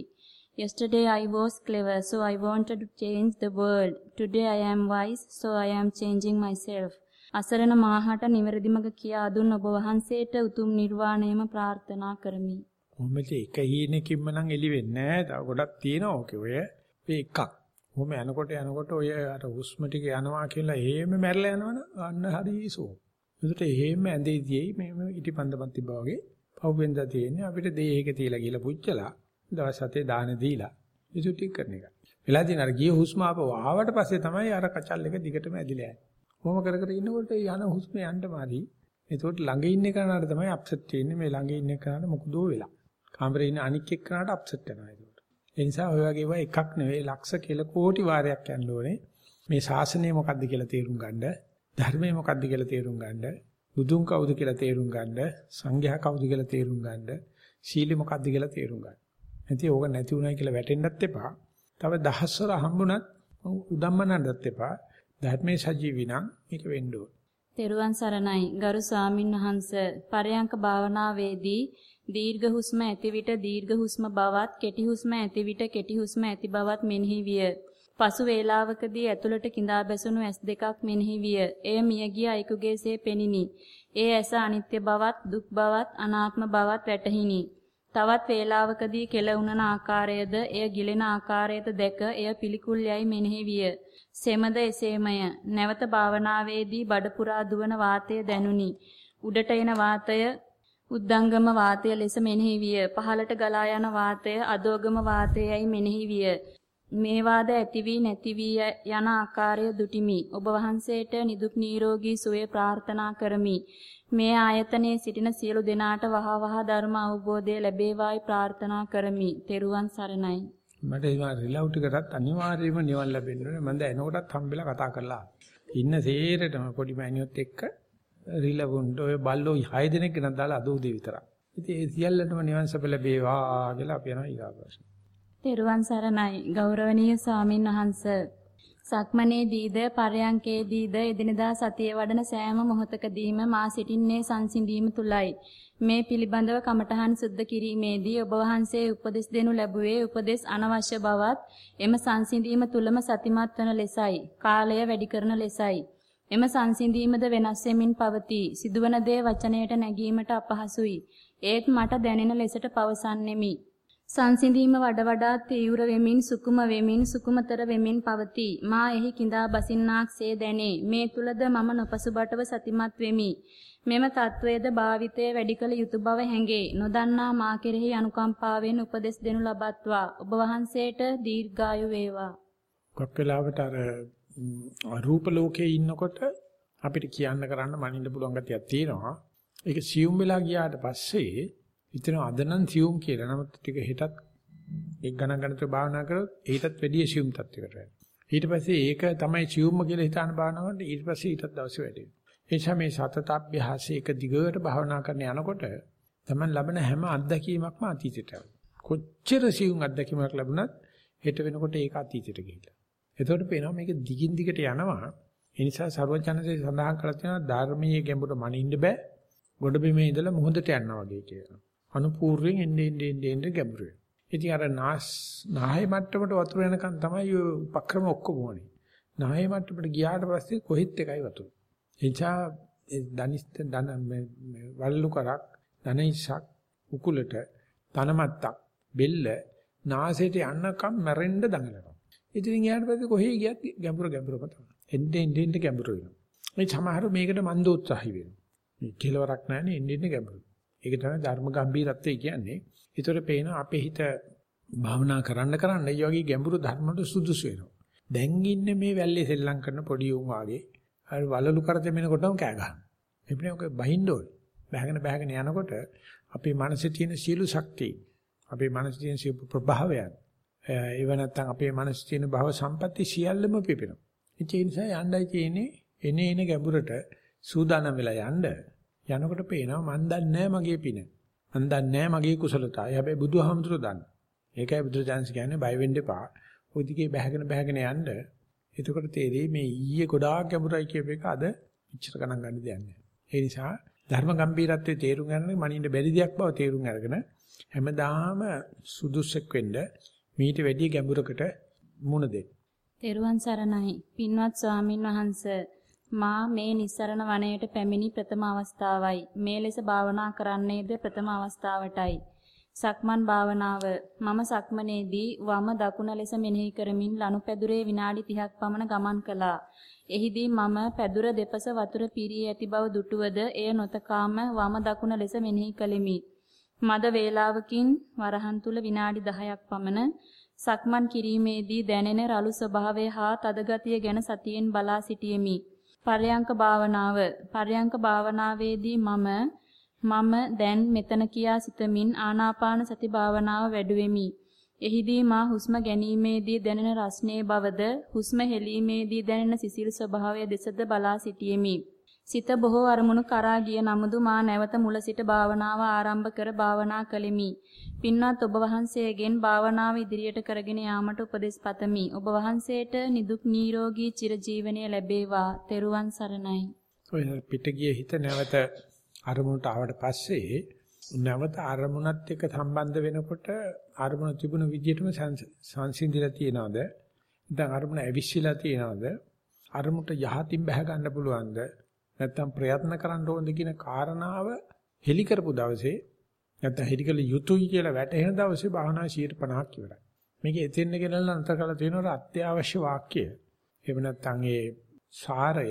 Yesterday I was clever so I wanted to change the world. Today I am wise so I am changing myself. අසරණ මාහට නිවැරදි මඟ කියා දුන් ඔබ වහන්සේට උතුම් නිර්වාණයම ප්‍රාර්ථනා කරමි. කොහොමද එක හීනකින්ම නම් එලි වෙන්නේ නැහැ. තව ගොඩක් තියෙනවා ඕකේ. ඔය මේ එකක්. කොහොම යනකොට යනකොට ඔය අර හුස්ම ටික යනවා කියලා එහෙම මැරලා යනවනම් අන්න හරිසෝ. ඒකට එහෙම ඇඳේදී මේ ඉටිපන්දමක් තිබ්බා වගේ පහුවෙන්දා තියෙන්නේ අපිට දේහයක තියලා ගිහලා පුච්චලා දවස් හතේ දාන දීලා ඉසු ටික කරන එක. වෙලා තියෙන අර ගිය හුස්ම ආපහු ආවට පස්සේ තමයි අර කචල් එක දිගටම ඇදිලා යන්නේ. කොහොම කර කර ඉන්නකොට යන හුස්ම යන්න මාරි. ඒකට ළඟ ඉන්න කෙනාට තමයි අප්සෙට් වෙන්නේ මේ ළඟ ඉන්න කෙනාට මොකදෝ වෙලා. කාමරේ ඉන්න අනික් එක්කනට අප්සෙට් වෙනවා ඒක. ඒ නිසා ඔය වගේ ඒවා එකක් නෙවෙයි ලක්ෂ කියලා කෝටි වාරයක් යන්න ඕනේ. මේ ශාසනය මොකද්ද කියලා තේරුම් ගන්න, ධර්මය මොකද්ද කියලා තේරුම් ගන්න, බුදුන් කවුද කියලා තේරුම් ගන්න, සංඝයා කවුද කියලා තේරුම් ගන්න, සීලෙ මොකද්ද කියලා තේරුම් ගන්න. නැති ඕක නැති උනායි කියලා වැටෙන්නත් එපා. තව දහස්වර හම්බුණත් උදම්මනන්නත් එපා. ධර්මයේ සජීවී නම් මේක වෙන්න ඕන. තෙරුවන් සරණයි ගරු ස්වාමින් වහන්සේ පරයන්ක භාවනාවේදී දීර්ඝ හුස්ම ඇති විට දීර්ඝ හුස්ම බවත් කෙටි හුස්ම ඇති විට කෙටි හුස්ම ඇති බවත් මෙනෙහි විය. පසු වේලාවකදී ඇතුළට கிඳා බැසුණු ඇස් දෙකක් මෙනෙහි විය. එය මියගිය අයෙකුගේසේ පෙනිනි. ඒ ඇස අනිත්‍ය බවත් දුක් බවත් අනාත්ම බවත් වැටහිනි. තවත් වේලාවකදී කෙලවුණන ආකාරයද එය ගිලෙන ආකාරයද දැක එය පිළිකුල් යයි මෙනෙහි විය. සෙමද එසේමය. නැවත භාවනාවේදී බඩ පුරා දුවන වාතය දැනුනි. උඩට එන වාතය උද්දංගම වාතය ලෙස මෙනෙහි විය. පහළට ගලා යන වාතය අදෝගම වාතයයි මෙනෙහි විය. මේ වාද ඇති වී නැති වී යන ආකාරය දුටිමි. ඔබ වහන්සේට නිදුක් නිරෝගී සුවය ප්‍රාර්ථනා කරමි. මේ ආයතනයේ සිටින සියලු දෙනාට වහා වහා ධර්ම අවබෝධය ලැබේවායි ප්‍රාර්ථනා කරමි. තෙරුවන් සරණයි. මට ඒ රිලව් ටිකටත් අනිවාර්යයෙන්ම නිවන් ලැබෙන්න ඕනේ. මම දැන් එනකොටත් හම්බෙලා කතා කරලා. ඉන්න සේරටම පොඩි මෑණියොත් එක්ක රිලවුන්ට ඔය බල්ලෝ 6 දෙනෙක් ගෙනත් දාලා අද උදේ විතරක්. ඉතින් ඒ සියල්ලටම නිවන් සප ලැබේවා කියලා අපි යනවා ඊගා ප්‍රශ්න. තෙරුවන් සරණයි ගෞරවනීය ස්වාමින් වහන්සේ. සක්මනේදීද පරයන්කේදීද එදිනදා සතිය වඩන සෑම මොහොතකදීම මා සිටින්නේ සංසිඳීම තුලයි. මේ පිළිබඳව කමඨහන් සුද්ධ කිරීමේදී ඔබ වහන්සේ උපදෙස් දෙනු ලැබුවේ උපදෙස් අනවශ්‍ය බවත් එම සංසිඳීම තුලම සතිමත් වන ලෙසයි. කාලය වැඩි කරන ලෙසයි. එම සංසිඳීමද වෙනස් වෙමින් පවතී. සිදුවන දේ වචනයට නැගීමට අපහසුයි. ඒත් මට දැනෙන ලෙසට පවසන්නෙමි. සංසිඳීම වඩ වඩා තීව්‍ර වෙමින් සුකුම වෙමින් සුකුමතර වෙමින් පවතී. මා එහි கிඳා බසින්නාක්සේ දැනේ. මේ තුලද මම නොපසුබටව සතිමත් වෙමි. මෙම తත්වයේද භාවිතය වැඩි කළ යුතු බව හැඟේ. නොදන්නා මා කෙරෙහි අනුකම්පාවෙන් උපදෙස් දෙනු ලබත්වා. ඔබ වහන්සේට දීර්ඝායු වේවා. කොක් වෙලාවට අර රූප ලෝකයේ ඉන්නකොට අපිට කියන්න කරන්න මනින්න පුළුවන් ගතියක් තියෙනවා. ඒක සියුම් වෙලා ගියාට පස්සේ ඉතින් අද නම් සියුම් කියලා. නමුත් ටික හෙටත් එක් ගණන් ගණන්ට භාවනා කරොත් ඊටත් වැඩිය සියුම් තත්යකට වෙනවා. ඊට පස්සේ ඒක තමයි සියුම්ම කියලා හිතාන භාවනා කරනකොට ඊට පස්සේ ඊටත් දවසේ වැඩි වෙනවා. ඒ නිසා මේ සතතාභ්‍යාසයේ එක දිගට භාවනා කරන යනකොට තමයි ලබන හැම අත්දැකීමක්ම අතීතයට කොච්චර සියුම් අත්දැකීමක් ලැබුණත් හෙට වෙනකොට ඒක අතීතයට ගිහිල්ලා. එතකොට පේනවා මේක දිගින් දිගට යනවා. ඒ නිසා ਸਰවඥාන්සේ සඳහන් කරලා තියෙනවා ධර්මයේ ගැඹුර මනින්න බෑ. ගොඩ බිමේ ඉඳලා මුහුදට යනවා වගේ කියලා. අනුපූර්වෙන් එන්නේ එන්නේ එන්නේ ගැඹුරු වෙනවා. ඉතින් අර නාස් නාහේ මට්ටමට වතුර යනකන් තමයි උපක්‍රම ඔක්කොම ඕනේ. නාහේ මට්ටමට ගියාට පස්සේ කොහෙත් එකයි වතුර. එචා දනිස්ත දන වල්ලු කරක් දනිසක් උකුලට තනමත්තක් බෙල්ල නාසයට යන්නකම් මැරෙන්න දඟලනවා. ඉතින් ඊට පස්සේ කොහේ ගියත් ගැඹුරු ගැඹුරම තමයි. එන්නේ එන්නේ ගැඹුරු වෙනවා. මේ සමහර මේකට මන්දෝත්සාහි වෙනවා. මේ කෙලවරක් නැහැනේ එන්නේ එන්නේ ගැඹුරු. ඒක තමයි ධර්ම ගැඹීරත්වය කියන්නේ. ඒතර පේන අපේ හිත භාවනා කරන්න කරන්න ඒ වගේ ගැඹුරු ධර්ම වලට සුදුසු වෙනවා. දැන් ඉන්නේ මේ වැල්ලේ සෙල්ලම් කරන පොඩි උන් වාගේ හරි වලලු කර දෙමිනකොටම කෑ ගහනවා. එපිනේ ඔක බහින්න ඕනේ. බහගෙන බහගෙන යනකොට අපේ මනසේ තියෙන සීළු ශක්තිය අපේ මනසේ තියෙන සියලු ප්‍රභාවයන් ඒව නැත්තම් අපේ මනසේ තියෙන භව සම්පatti සියල්ලම පිපෙනවා. ඒ නිසා යණ්ඩයි තියෙන්නේ එනේ එන ගැඹුරට සූදානම් වෙලා යන්න යනකොට පේනවා මන් දන්නේ මගේ පින. මන් දන්නේ මගේ කුසලතාවය. හැබැයි බුදුහාමුදුරුවෝ දන්න. ඒකයි බුදුචාන්ස් කියන්නේ බය වෙන්න එපා. ওই දිගේ බහගෙන බහගෙන යන්න. එතකොට තේරෙයි මේ ඊයේ ගොඩාක් ගැඹුරයි කියප එක අද ඉච්චර ගණන් ගන්න දෙයක් නෑ. ඒ නිසා ධර්ම ගම්බීරත්වයේ තේරුම් ගන්න මනින්න බැරි දෙයක් බව තේරුම් අරගෙන හැමදාම සුදුසෙක් වෙන්න මීට වැඩි ගැඹුරකට මුණ දෙන්න. තෙරුවන් සරණයි. පින්වත් ස්වාමින් වහන්සේ මා මේ නිස්සරණ වනයේට පැමිණි ප්‍රථම අවස්ථාවයි. මේ ලෙස භාවනා කරන්නේද ප්‍රථම අවස්ථාවටයි. සක්මන් භාවනාව මම සක්මනේදී වම දකුණ ලෙස මෙනෙහි කරමින් ලනුපැදුරේ විනාඩි 30ක් පමණ ගමන් කළා. එහිදී මම පැදුර දෙපස වතුර පිරී ඇති බව දුටුවද එය නොතකාම වම දකුණ ලෙස මෙනෙහි කළෙමි. මද වේලාවකින් වරහන් තුල විනාඩි 10ක් පමණ සක්මන් කිරීමේදී දැනෙන රළු ස්වභාවය හා තදගතිය ගැන සතියෙන් බලා සිටියෙමි. පර්යංක භාවනාව පර්යංක භාවනාවේදී මම මම දැන් මෙතන කියා සිතමින් ආනාපාන සති භාවනාව වැඩුවෙමි. එහිදී මා හුස්ම ගැනීමේදී දැනෙන රස්නේ බවද හුස්ම හෙලීමේදී දැනෙන සිසිල් ස්වභාවය දෙසද බලා සිටියෙමි. සිත බොහෝ අරමුණු කරා ගිය නමුදු මා නැවත මුල සිට භාවනාව ආරම්භ කර භාවනා කළෙමි. පින්වත් ඔබ වහන්සේගෙන් භාවනාව ඉදිරියට කරගෙන යාමට උපදෙස් පතමි. ඔබ වහන්සේට නිදුක් නිරෝගී චිරජීවනය ලැබේවා. තෙරුවන් සරණයි. ඔය පිටගිය හිත නැවත අරමුණට ආවට පස්සේ නැවත අරමුණත් එක්ක සම්බන්ධ වෙනකොට අරමුණ තිබුණ විදිහටම සංසිඳිලා තියනවද? නැත්නම් අරමුණ ඇවිස්සීලා තියනවද? අරමුණට යහතින් බහ ගන්න පුළුවන්ද? නැත්නම් ප්‍රයත්න කරන්න ඕනද කියන කාරණාව හෙලි කරපු දවසේ නැත්නම් හෙලිකල යුතුයි කියලා වැටහෙන දවසේ භාවනා 150ක් ඉවරයි. මේක එතෙන්න ගෙනල්ලා අන්ත කරලා තියෙනවා අත්‍යවශ්‍ය වාක්‍ය. එහෙම නැත්නම් ඒ සාරය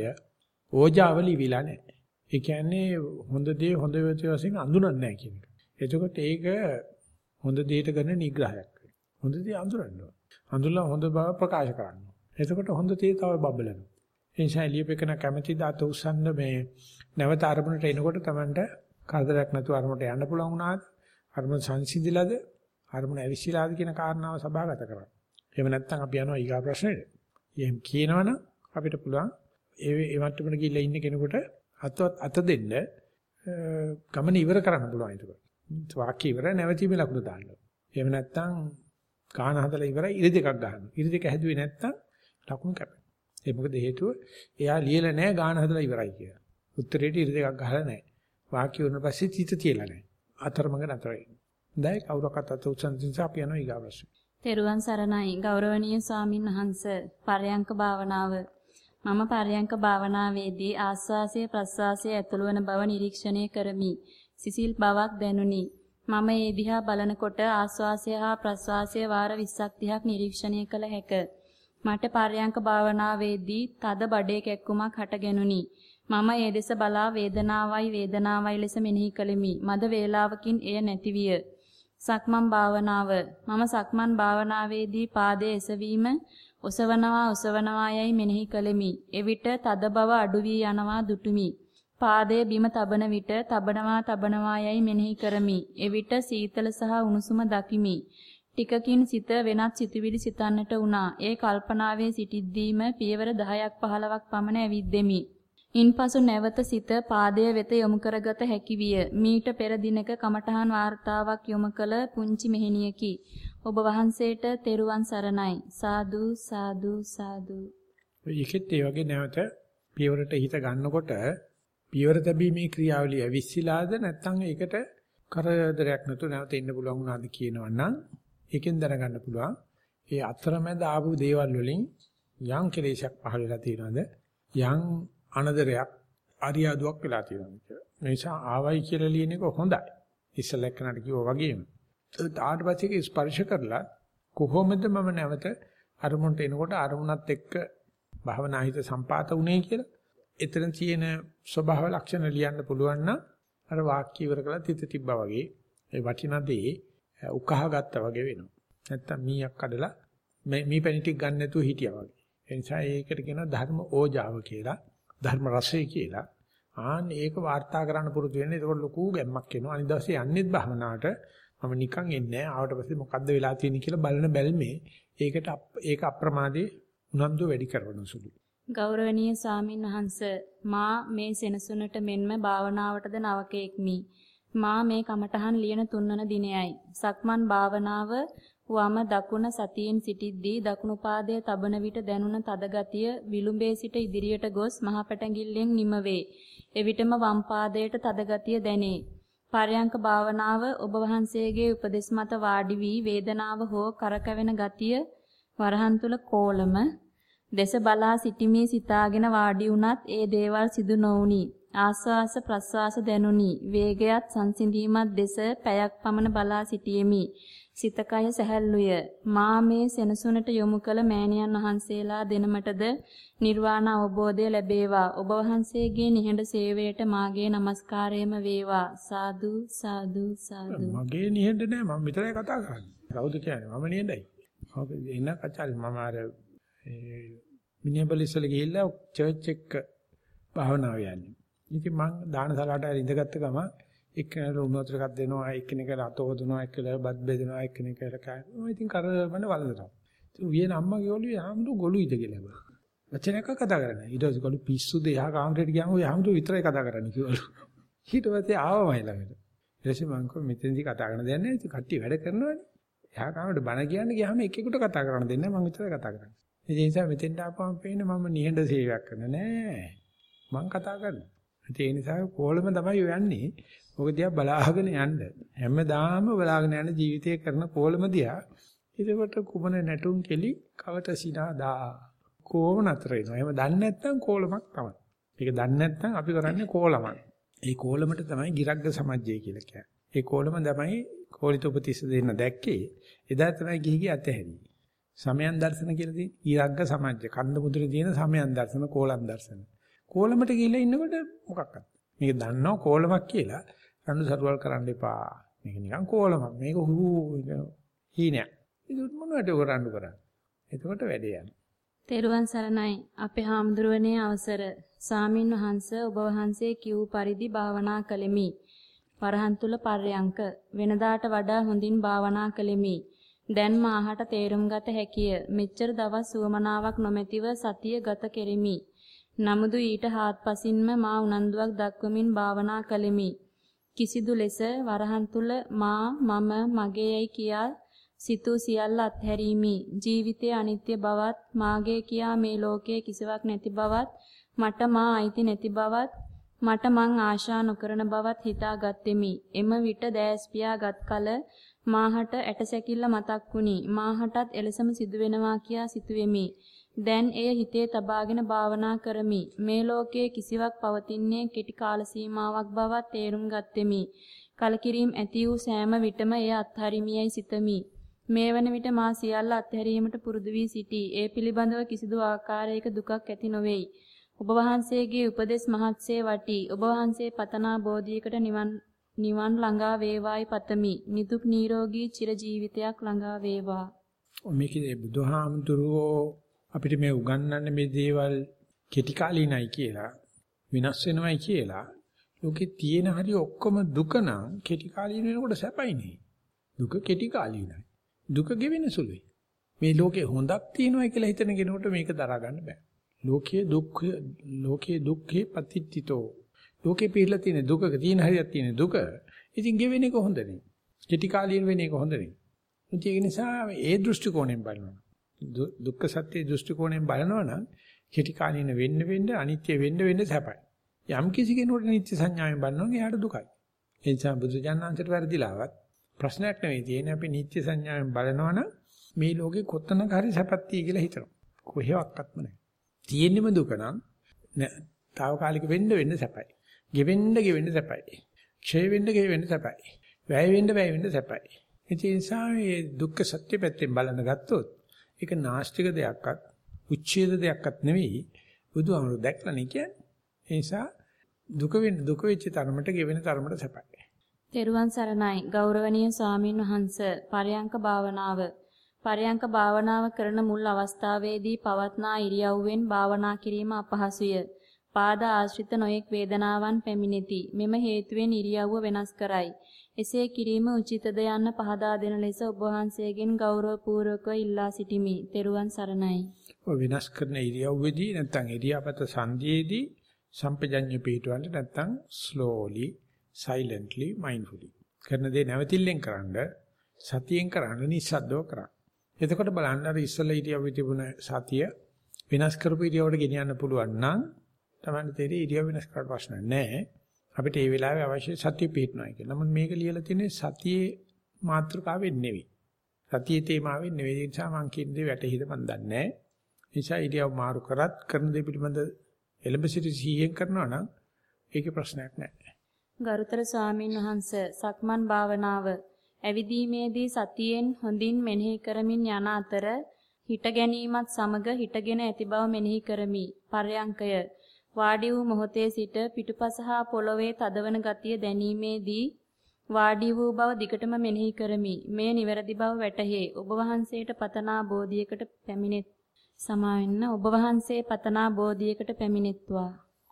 ඕජාවලි විලා නැහැ. ඒ කියන්නේ හොඳ දේ හොඳ වශයෙන් අඳුනන්නේ නැහැ කියන එක. එතකොට ඒක හොඳ දෙයට කරන නිග්‍රහයක්. හොඳ දේ අඳුරන්න ඕන. අඳුරලා හොඳ බව ප්‍රකාශ කරන්න. එතකොට හොඳ දේ තව බබලනවා. ඒ නිසා එළියපෙකන කැමැති දාත උස්සන්න මේ නැවත අරමුණට එනකොට Tamanට කරදරයක් නැතුව අරමුණට යන්න පුළුවන් වුණාද? අරමුණ සංසිඳිලාද? අරමුණ ඇවිස්සීලාද කියන කාරණාව සභාගත කරන්න. එහෙම නැත්නම් අපි යනවා ඊගා ප්‍රශ්නෙට. එහෙම කියනවනම් අපිට පුළුවන් ඒ ඒ මට්ටමට ගිහිල්ලා ඉන්න කෙනෙකුට අත අත දෙන්න ගමන ඉවර කරන්න පුළුවන් ඒක. වාක්‍ය ඉවර නැවතීමේ ලකුණු දාන්න. එහෙම නැත්නම් කාණ හදලා ඉවරයි ඉරි දෙකක් ගන්න. ඉරි දෙක හැදුවේ නැත්නම් ලකුණු කැපෙනවා. ඒ මොකද හේතුව එයා ලියලා නැහැ ගාන හදලා ඉවරයි කියලා. උත්තරේට ඉරි දෙකක් ගහලා නැහැ. වාක්‍ය වුණ පස්සේ තීත තියලා නැහැ. අතරමඟ නතර වෙනවා. දැන් කවුරක්වත් අත උත්සන්න නිසා අපි යනවා ඊගා ප්‍රශ්න. තෙරුවන් සරණයි ගෞරවනීය ස්වාමින් වහන්සේ පරයන්ක භාවනාව මම පරයන්ක භාවනාවේදී ආස්වාසය ප්‍රස්වාසය ඇතුළු වන බව නිරීක්ෂණය කරමි. සිසිල් බවක් දැනුනි. මම ඒ දිහා බලනකොට ආස්වාසය හා ප්‍රස්වාසය වාර 20ක් 30ක් නිරීක්ෂණය කළ හැක. මට පරයන්ක භාවනාවේදී තද බඩේ කැක්කුමක් හටගෙනුනි. මම ඒ දෙස බලා වේදනාවයි වේදනාවයි ලෙස මෙනෙහි කළෙමි. මද වේලාවකින් එය නැතිවිය. සක්මන් භාවනාව මම සක්මන් භාවනාවේදී පාදයේ එසවීම ඔසවනවා ඔසවනවා යයි මෙනෙහි කළෙමි. එවිට තද බව අඩු වී යනවා දුටුමි. පාදයේ බිම තබන විට තබනවා තබනවා යයි මෙනෙහි කරමි. එවිට සීතල සහ උණුසුම දකිමි. ටිකකින් සිත වෙනත් සිතුවිලි සිතන්නට වුණා. ඒ කල්පනාවේ සිටිද්දීම පියවර 10ක් 15ක් පමණ ඇවිද්දෙමි. ඉන්පසු නැවත සිත පාදය වෙත යොමු කරගත හැකි විය. මීට පෙර දිනක කමඨහන් වார்த்தාවක් යොමු කළ පුංචි මෙහෙණියකි. ඔබ වහන්සේට තෙරුවන් සරණයි. සාදු සාදු සාදු. ඒකෙත් ඒ වගේ නැවත පියවරට හිත ගන්නකොට පියවර තැබීමේ ක්‍රියාවලිය විශ්සිලාද නැත්නම් ඒකට කරදරයක් නැතුව නැවත ඉන්න පුළුවන් වුණාද කියනවනම් ඒකෙන් දැනගන්න පුළුවන්. ඒ අතරමැද ආපු දේවල් වලින් යම් කෙලෙසක් පහළ වෙලා තියෙනවද? යම් අනදරයක් අරියාදුවක් වෙලා තියෙනවද කියලා. මේ නිසා ආවයි කියලා ලියන එක හොඳයි. ඉස්සලක් කනට කිව්වා වගේම. ඊට පස්සේ ස්පර්ශ කරලා කොහොමද මම නැවත අරමුණට එනකොට අරමුණත් එක්ක භවනාහිත සම්පාත උනේ කියලා එතන තියෙන ස්වභාව ලක්ෂණ ලියන්න පුළුවන් නම් අර වාක්‍ය ඉවර කරලා තිත තිබ්බා වගේ ඒ වටිනා දේ උකහා ගත්තා වගේ වෙනවා. නැත්තම් මීයක් කඩලා මේ පැණි ටික ගන්න නැතුව හිටියා වගේ. ඒ නිසා ඒකට කියනවා ධර්ම ඕජාව කියලා, ධර්ම රසය කියලා. ආන් ඒක වාර්තා කරන්න පුරුදු වෙන්න. ඒකට ලොකු ගැම්මක් එනවා. අනිත් දවසේ යන්නෙත් භවනාට මම නිකන් එන්නේ නැහැ. ආවට පස්සේ මොකද්ද වෙලා තියෙන්නේ කියලා බලන බැල්මේ ඒකට ඒක අප්‍රමාදේ උනන්දු වැඩි කරන සුළුයි. ගෞරවනීය ස්වාමින් වහන්ස මා මේ සෙනසුනට මෙන්ම භාවනාවටද නවකෙක්මි. මා මේ කමඨහන් ලියන තුන්වන දිනයයි. සක්මන් භාවනාව වම දකුණ සතියෙන් සිටිද්දී දකුණු පාදයේ තබන විට දැනුණ තද ගතිය විලුඹේ සිට ඉදිරියට ගොස් මහ පැටඟිල්ලෙන් නිම වේ. එවිටම වම් පාදයට තද ගතිය දැනේ. පරයන්ක භාවනාව ඔබ වහන්සේගේ උපදෙස් මත වාඩි වී වේදනාව හෝ කරකැවෙන ගතිය වරහන් තුල කෝලම දෙස බලා සිටීමේ සිතාගෙන වාඩි වුණත් ඒ දේවල් සිදු නොවුනි. ආස්වාස ප්‍රස්වාස දැනුනි. වේගයත් සංසිඳීමත් දෙස පැයක් පමණ බලා සිටියෙමි. සිතකය සැහැල්ලුය. මා මේ සෙනසුනට යොමු කළ මෑණියන් වහන්සේලා දෙනමටද නිර්වාණ අවබෝධය ලැබේවා. ඔබ වහන්සේගේ නිහඬ සේවයට මාගේ নমස්කාරයම වේවා. සාදු සාදු සාදු. මගේ නිහඬ නෑ මම විතරයි කතා කරන්නේ. කවුද කියන්නේ? මම නිහඬයි. ඔක එන කචාරි මම අර මිනිහබලිස් වල ගිහිල්ලා චර්ච් එක භාවනාව යන්නේ. ඉතින් මං දානසලාට ඉඳගත්ත ගම එක්කෙනෙක් උණු වතුර එකක් දෙනවා, එක්කෙනෙක් අත හොදනවා, එක්කෙනෙක් බත් බෙදනවා, එක්කෙනෙක් කෑම. ඉතින් කරවන්න වලදනවා. ඉතින් උයන අම්මා ගෝලුවේ ආම්දු ගොළුයිද කියලා. වචනයක් කතා කරන්නේ. ඊට පස්සේ ගොළු පිස්සුද එහා කාමරේට ගියාම ඔය ආම්දු විතරයි කතා කරන්නේ කිව්වලු. ඊට පස්සේ ආවමයි ළඟට. ඊට පස්සේ මං කිව්වා මෙතෙන්දි කතා කරන දෙයක් නැහැ. ඉතින් කට්ටිය වැඩ කරනවානේ. එහා කාමරේට බණ කියන්න ගියාම එකෙකුට කතා කරන්න දෙන්නේ නැහැ. මං විතරයි කතා කරන්නේ. ඒ නිසා මෙතෙන්ට ආපුවම පේන්නේ මම නිහඬ සේවයක් කරන නෑ. මං කතා කරනවා. ඒ නිසා කොහොලම තමයි යන්නේ. ඔක දිහා බලාගෙන යන්න. හැමදාම බලාගෙන යන ජීවිතය කරන කොහොලම දිහා. ඒකට කුමන නැටුම් කෙලි කවට සිනාදා. කොහොම නතර වෙනවා. එහෙම දන්නේ නැත්නම් කොහොලමක් තමයි. මේක දන්නේ නැත්නම් අපි කරන්නේ කොහොලමක්. ඒ කොහොලමට තමයි ගිරග්ග සමජ්ජය කියලා කියන්නේ. ඒ කොහොලම තමයි කෝලිත උපතිස්ස දෙන්න දැක්කේ. එදා තමයි ගිහි ගිය අතහැරියේ. සමයන් දර්ශන කියලා තියෙන ඊරග්ග සමාජ්‍ය කන්ද මුදුනේ තියෙන සමයන් දර්ශන කෝලම් දර්ශන කෝලමට ගිහිල්ලා ඉන්නකොට මොකක්ද මේක දන්නව කෝලමක් කියලා. රණ්ඩු සරුවල් කරන්න එපා. මේක නිකන් කෝලමක්. මේක හූ හීනයක්. ඒක මොනවට කරන්න කරන්නේ? එතකොට වැඩේ යනවා තෙරුවන් සරණයි. අපේ හාමුදුරුවනේ අවසර. සාමින් වහන්ස ඔබ වහන්සේ කිව් පරිදි භාවනා කළෙමි. වරහන් තුල පර්යංක. වෙනදාට වඩා හොඳින් භාවනා කළෙමි. දැන් මාහට තේරුම් ගත හැකිය. මෙච්චර දවස් සුවමනාවක් නොමැතිව සතිය ගත කෙරිමි. නමුදු ඊට හාත්පසින්ම මා උනන්දුවක් දක්වමින් භාවනා කළෙමි. කිසිදු ලෙස වරහන් තුල මා මම මගේයයි කියා සිතූ සියල්ල අත්හැරීමි. ජීවිතයේ අනිත්‍ය බවත් මාගේ කියා මේ ලෝකයේ කිසිවක් නැති බවත් මට මා අයිති නැති බවත් මට මං ආශා නොකරන බවත් හිතාගත්ෙමි. එම විට දැස් පියාගත් කල මාහට ඇටසැකිල්ල මතක් වුණි. මාහටත් එලෙසම සිදුවෙනවා කියා සිතුවෙමි. දැන් එය හිතේ තබාගෙන භාවනා කරමි. මේ ලෝකයේ කිසිවක් පවතින්නේ කෙටි කාල සීමාවක් බවත් තේරුම් ගත්ෙමි. කලකිරීම ඇති වූ සෑම විටම එය අත්හරිමියයි සිතමි. මේ වන විට මා සියල්ල අත්හැරීමට පුරුදු වී සිටී. ඒ පිළිබඳව කිසිදු ආකාරයක දුකක් ඇති නොවේයි. ඔබ වහන්සේගේ උපදෙස් මහත්සේ වටී. ඔබ වහන්සේ පතනා බෝධියකට නිවන් නිවන් ළඟා වේවායි පතමි. නිදුක් නිරෝගී චිර ජීවිතයක් ළඟා වේවා. මේකේ බුදුහාමුදුරුවෝ අපිට මේ උගන්වන්නේ මේ දේවල් කෙටි කාලිනයි කියලා විනාශ වෙනවයි කියලා ලෝකේ තියෙන හරි ඔක්කොම දුක නම් කෙටි කාලින වෙනකොට සැපයි නේ. දුක කෙටි කාලිනයි. දුක ගෙවෙන සුළුයි. මේ ලෝකේ හොඳක් තියෙනවා කියලා හිතන කෙනෙකුට මේක දරා ගන්න බෑ. ලෝකයේ දුක් ලෝකයේ දුක්ඛේ පතිත්තිතෝ. ලෝකේ පිළිලා තියෙන දුකක තියෙන හරියක් තියෙන දුක. ඉතින් ගෙවෙන එක හොඳ නෙයි. කෙටි කාලින වෙන එක හොඳ නෙයි. ඒක නිසා ඒ දෘෂ්ටි කෝණයෙන් බලනවා. දුක්ඛ සත්‍ය දෘෂ්ටි කෝණයෙන් බලනවා නම් කෙටි කාලින වෙන්න වෙන්න අනිත්‍ය වෙන්න වෙන්න සැපයි. යම් කිසි කෙනෙකුට නිත්‍ය සංඥාවෙන් බලනවා එයාට දුකයි. ඒ නිසා බුදුජානනාංශයට වැරදිලාවත් ප්‍රශ්නයක් නෙවෙයි තියෙන්නේ අපි නිත්‍ය සංඥාවෙන් බලනවා නම් මේ ලෝකේ කොතනක හරි සැපක් තියෙයි කියලා හිතනවා. කොහෙවත්ක්ම නැහැ. තියෙන්නම දුක නම් తాවකාලික වෙන්න වෙන්න සැපයි. ගෙවෙන්න ගෙවෙන්න සැපයි. ක්ෂය වෙන්න ගෙවෙ වෙන්න සැපයි. වැය වෙන්න වැය වෙන්න සැපයි. ඒ නිසා මේ දුක්ඛ සත්‍ය පැත්තෙන් බලන්න ගත්තොත් ඒක නාස්තික දෙයක්වත් උච්ඡේද දෙයක්වත් නෙවෙයි බුදුහාමුදුරු දැක්ලා නේ කියන්නේ. ඒ නිසා දුක වෙන්න දුක වෙච්ච තරමට ගෙවෙන තරමට සැපයි. තෙරුවන් සරණයි ගෞරවනීය ස්වාමින් වහන්ස පරයන්ක භාවනාව පරයන්ක භාවනාව කරන මුල් අවස්ථාවේදී පවත්නා ඉරියව්වෙන් භාවනා කිරීම අපහසුය. පාද ආශ්‍රිත නොයෙක් වේදනාවන් පැමිණෙති. මෙම හේතුවෙන් ඉරියව්ව වෙනස් කරයි. එසේ කිරීම උචිතද යන්න පහදා දෙන ලෙස ඔබ වහන්සේගෙන් ගෞරවපූර්වකව ඉල්ලා සිටිමි. ත්වන් සරණයි. ඔය වෙනස් කරන ඉරියව්වේදී නැත්නම් ඉරියාපත සංදීයේදී සම්පජඤ්ඤ පිටවන්න නැත්නම් slowly silently mindfully කරන දේ නැවතිල්ලෙන් කරන්න සතියෙන් කරන්න නිස්සද්දව කරන්න. එතකොට බලන්න අර ඉස්සලා ඉරියව්වේ තිබුණ සතිය වෙනස් කරපු ඉරියව්වට ගෙනියන්න පුළුවන් නම් තමයි තේරෙන්නේ ඉරියව් වෙනස් කරලා ප්‍රශ්න නැහැ. අපිට ඒ වෙලාවේ අවශ්‍ය සතිය පිටනවායි කියලා. නමුත් මේක ලියලා තියෙන්නේ සතියේ මාත්‍රකාවෙන් නෙවෙයි. සතියේ තේමාවෙන් නෙවෙයි. ඒ නිසා මම කියන දේ වැටහිද මන් දන්නේ නැහැ. නිසා ඉරියව් මාරු කරත් කරන දේ පිළිබඳ එලඹ සිටි සිහියෙන් කරනවා නම් ඒකේ ප්‍රශ්නයක් නැහැ. ගරුතර ස්වාමින් වහන්සේ සක්මන් භාවනාව ඇවිදීමේදී සතියෙන් හොඳින් මෙනෙහි කරමින් යන අතර හිට ගැනීමත් සමග හිටගෙන ඇති බව මෙනෙහි කරමි. පර්යංකය වාඩි වූ මොහොතේ සිට පිටුපස හා පොළවේ තදවන ගතිය දැනීමේදී වාඩි වූ බව දිගටම මෙනෙහි කරමි. මේ නිවැරදි බව වැටහේ. ඔබ වහන්සේට පතනා බෝධියකට පැමිණෙත් සමාවෙන්න ඔබ වහන්සේ පතනා බෝධියකට පැමිණෙත්වා.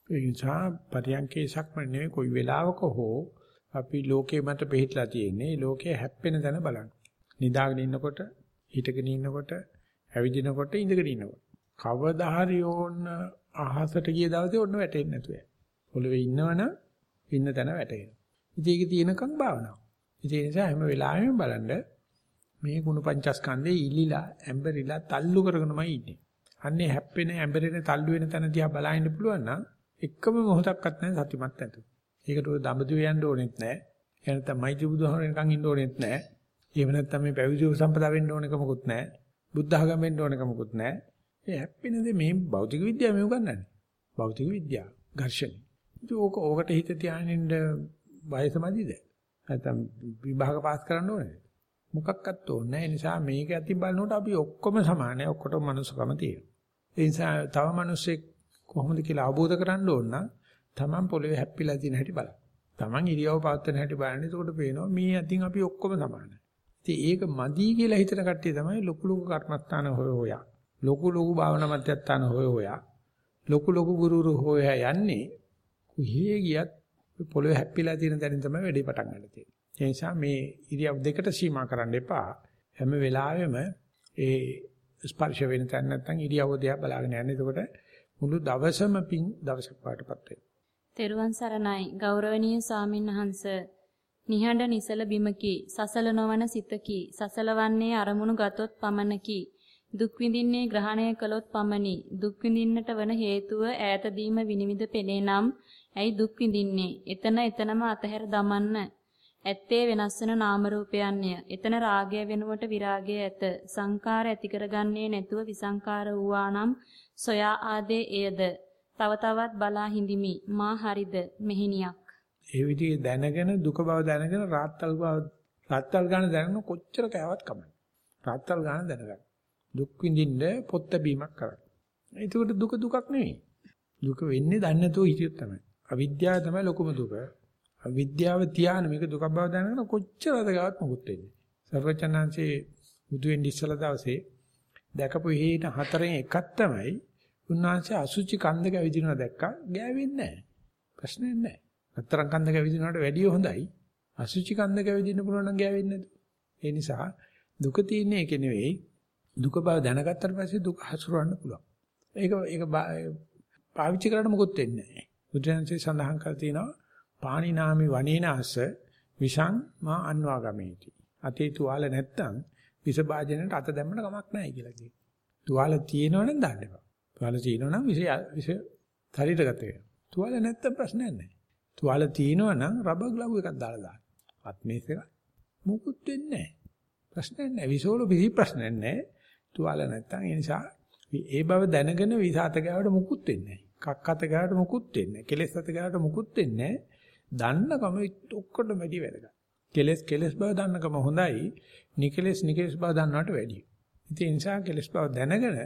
ඒ නිසා පරියන්කේ සක්මන් නෙවෙයි කොයි වෙලාවක හෝ අපි ලෝකේ මත පිළිట్లా තියෙන්නේ ලෝකේ හැප්පෙන තැන බලන්න. නිදාගෙන ඉන්නකොට, හිටගෙන ඉන්නකොට, ඇවිදිනකොට, ඉඳගෙන ඉන්නකොට. කවදා හරි ඕන අහසට ගිය දවසේ ඔන්න වැටෙන්නේ නැතුව යයි. පොළවේ ඉන්නවනම් ඉන්න තැන වැටෙනවා. ඉතින් ඒක තියෙනකන් භාවනාව. ඉතින් ඒ නිසා හැම වෙලාවෙම බලන්න මේ ගුණ පංචස්කන්ධේ ඉලිලා ඇඹරිලා තල්ලු කරගෙනමයි ඉන්නේ. අන්නේ හැප්පෙන ඇඹරෙන තල්ලු වෙන තැන දිහා බලන්න පුළුවන් නම් එකම මොහොතක්වත් නැහැ සතිමත් නැතුව. ඒකට ඔය දඹදිව යන්න ඕනෙත් නැහැ. එහෙම නැත්නම් මයිජි බුදුහමරෙන්කන් ඉන්න ඕනෙත් නැහැ. එහෙම නැත්නම් මේ පැවිදි සම්පදා වෙන්න ඕනකමකුත් නැහැ. බුද්ධ ආගම වෙන්න ඕනකමකුත් නැහැ. ඒ හැප්පෙන දේ මේ භෞතික විද්‍යාව මේ උගන්වන්නේ. භෞතික විද්‍යාව, ඝර්ෂණ. ඉතින් ඕක ඕකට හිත තියාගෙන වයස මදිද? නැත්නම් විභාග පාස් කරන්න ඕනේ. මොකක්වත් ඕනේ නැහැ. ඒ නිසා මේක අතින් බලනකොට අපි ඔක්කොම සමානයි. ඔක්කොටම මනුස්සකම තියෙනවා. ඒ නිසා තව මිනිස්සෙක් කොහොමද කියලා අවබෝධ කරගන්න ඕන නම් Taman පොළවේ හැප්පිලා තියෙන හැටි බලන්න. Taman ඉරියව් පවත්වන හැටි බලන්න. එතකොට පේනවා මේ අතින් අපි ඔක්කොම සමානයි. ඉතින් ඒක මදි කියලා හිතන කට්ටිය තමයි ලොකු ලොකු කර්මස්ථාන හොය හොයා ලොකු ලොකු භාවනා මධ්‍යස්ථාන හොය හොයා ලොකු ලොකු ගුරුරු හොයා යන්නේ කුහියේ ගියත් පොළොවේ හැප්පිලා තියෙන තැනින් තමයි වැඩේ පටන් ගන්න තියෙන්නේ. ඒ නිසා මේ ඉරියව් දෙකට සීමා කරන්න එපා. හැම වෙලාවෙම ඒ ස්පර්ශ වෙන තැන නැත්නම් ඉරියව් දෙයක් බලාගෙන යන්න. එතකොට මුළු දවසම පිං දවසක් පාටපත් වෙනවා. තෙරුවන් සරණයි ගෞරවනීය සාමින්වහන්ස නිහඬ නිසල බිමකි සසල නොවන සිතකි සසලවන්නේ අරමුණු ගතොත් පමණකි දුක් විඳින්නේ ග්‍රහණය කළොත් පමණි. දුක් විඳින්නට වන හේතුව ඈතදීම විනිවිද පෙනේ නම් ඇයි දුක් විඳින්නේ? එතන එතනම අතහැර දමන්න. ඇත්තේ වෙනස් වෙන නාම රූපයන්ය. එතන රාගය වෙනුවට විරාගය ඇත. සංකාර ඇති කරගන්නේ නැතුව විසංකාර වූවා නම් සොයා ආදේ එයද. තව තවත් බලා හිඳිමි. මා හරිද මෙහිණියක්. ඒ විදිහේ දැනගෙන දුක බව දැනගෙන රාත්තල් බව රාත්තල් ගන්න දැනන කොච්චර කෑවත් කමයි. රාත්තල් ගන්න දැනගන්න. දුක් විඳින්න පොත් බැීමක් කරන්න. ඒකට දුක දුකක් නෙවෙයි. දුක වෙන්නේ දන්නේ නැතුව හිටියොත් තමයි. අවිද්‍යාව තමයි ලොකුම දුක. විද්‍යාව තියාන මේක දුක බව දැනගෙන කොච්චරද ගාවත් මොකුත් වෙන්නේ. සර්වචනංශේ බුදු වෙන්නේ ඉස්සලා දවසේ දැකපු හේන හතරෙන් එකක් තමයි උන්වහන්සේ අසුචි කන්දක ඇවිදිනවා දැක්කා ගෑවෙන්නේ නැහැ. ප්‍රශ්නයක් නැහැ. හතරන් කන්දක ඇවිදිනවට වැඩිය හොඳයි. අසුචි කන්දක ඇවිදින්න පුළුවන් නම් ගෑවෙන්නේ නැතු. ඒ නිසා දුක තියෙන්නේ ඒක නෙවෙයි. දුක බව දැනගත්තට පස්සේ දුක හසුරවන්න පුළුවන්. ඒක ඒක පාවිච්චි කරන්න මොකොත් වෙන්නේ නැහැ. බුදුරජාණන්සේ සඳහන් කර තියෙනවා පාණිනාමි වනේනාස විසං මා අන්වාගමේති. අතේ තුවාල නැත්තම් විස භාජනයට අත දැම්මම කමක් නැහැ කියලා කියනවා. තුවාල තියෙනවනම් දාන්න එපා. තුවාල තියෙනවනම් විස විස ශරීරගත වෙනවා. තුවාල නැත්තම් ප්‍රශ්නයක් නැහැ. තුවාල තියෙනවනම් රබර් ග්ලව් එකක් දාලා දාන්න. අත්මේස් එක මුකුත් වෙන්නේ නැහැ. ප්‍රශ්නයක් නැහැ. විසෝල විසි ප්‍රශ්නයක් නැහැ. තුවාල නැත්තම් ඒ නිසා ඒ බව දැනගෙන විසాత ගාවට මුකුත් වෙන්නේ නැහැ. කක්කත ගාවට මුකුත් වෙන්නේ නැහැ. කෙලෙස් අත ගාවට මුකුත් වෙන්නේ නැහැ. දන්නකම ඔක්කොටම වැඩි වැදගත්. කෙලෙස් කෙලෙස් බව දන්නකම හොඳයි. නිකලෙස් නිකලෙස් බව දන්නවට වැඩියි. ඉතින් ඒ නිසා කෙලෙස් බව දැනගෙන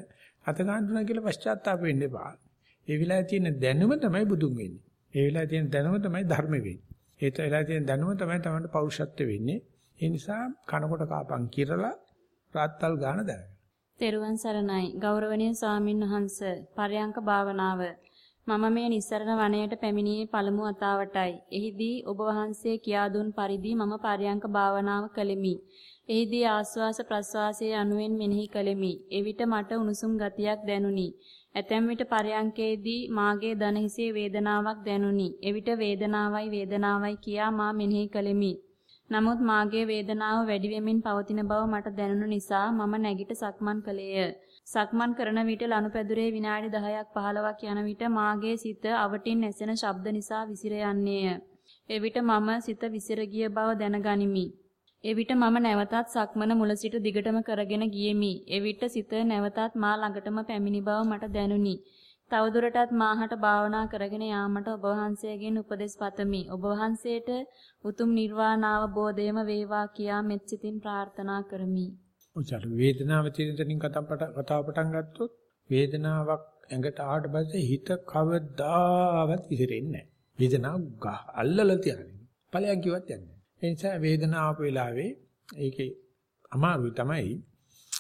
අත ගන්නවා කියලා පශ්චාත්තාප වෙන්න එපා. ඒ විලාය තියෙන දැනුම තමයි බුදුන් වෙන්නේ. ඒ විලාය තියෙන දැනුම තමයි ධර්ම වෙන්නේ. ඒ විලාය තියෙන දැනුම තමයි තමයි පෞරුෂත්ව වෙන්නේ. ඒ නිසා කනකොට කාපන් කිරලා රාත්තල් ගාන දැනගන්න. තෙරුවන් සරණයි ගෞරවනීය ස්වාමින් වහන්සේ පරයන්ක භාවනාව මම මේ නිස්සරණ වනයේට පැමිණියේ පළමු වතාවටයි. එහිදී ඔබ වහන්සේ කියා දුන් පරිදි මම පරයන්ක භාවනාව කළෙමි. එහිදී ආස්වාස ප්‍රස්වාසයේ අනුවෙන් මෙනෙහි කළෙමි. එවිට මට උණුසුම් ගතියක් දැනුනි. ඇතැම් විට පරයන්කේදී මාගේ දන හිසේ වේදනාවක් දැනුනි. එවිට වේදනාවයි වේදනාවයි කියා මා මෙනෙහි කළෙමි. නමුත් මාගේ වේදනාව වැඩි වෙමින් පවතින බව මට දැනුණු නිසා මම නැගිට සක්මන් කළේය. සක්මන් කරන විට ලනුපැදුරේ විනාඩි 10ක් 15ක් යන විට මාගේ සිත අවටින් ඇසෙන ශබ්ද නිසා විසිර යන්නේය. එවිට මම සිත විසිර ගිය බව දැනගනිමි. එවිට මම නැවතත් සක්මන මුල සිට දිගටම කරගෙන ගියෙමි. එවිට සිත නැවතත් මා ළඟටම පැමිණි බව මට දැනුනි. තවදුරටත් මාහට භාවනා කරගෙන යාමට ඔබ වහන්සේගෙන් උපදෙස් පතමි. ඔබ වහන්සේට උතුම් නිර්වාණ අවබෝධයම වේවා කියා මෙත් සිතින් ප්‍රාර්ථනා කරමි. ඔච්චර වේදනාව තියෙන තැනින් කතාව පටන් ගත්තොත් වේදනාවක් ඇඟට ආවට පස්සේ හිත කවදාවත් ඉතිරෙන්නේ නැහැ. වේදනාව අල්ලලා තියන්නේ. ඵලයන් කිව්වත් යන්නේ. ඒ නිසා වේදනාව ආපු වෙලාවේ ඒකේ අමාරුයි තමයි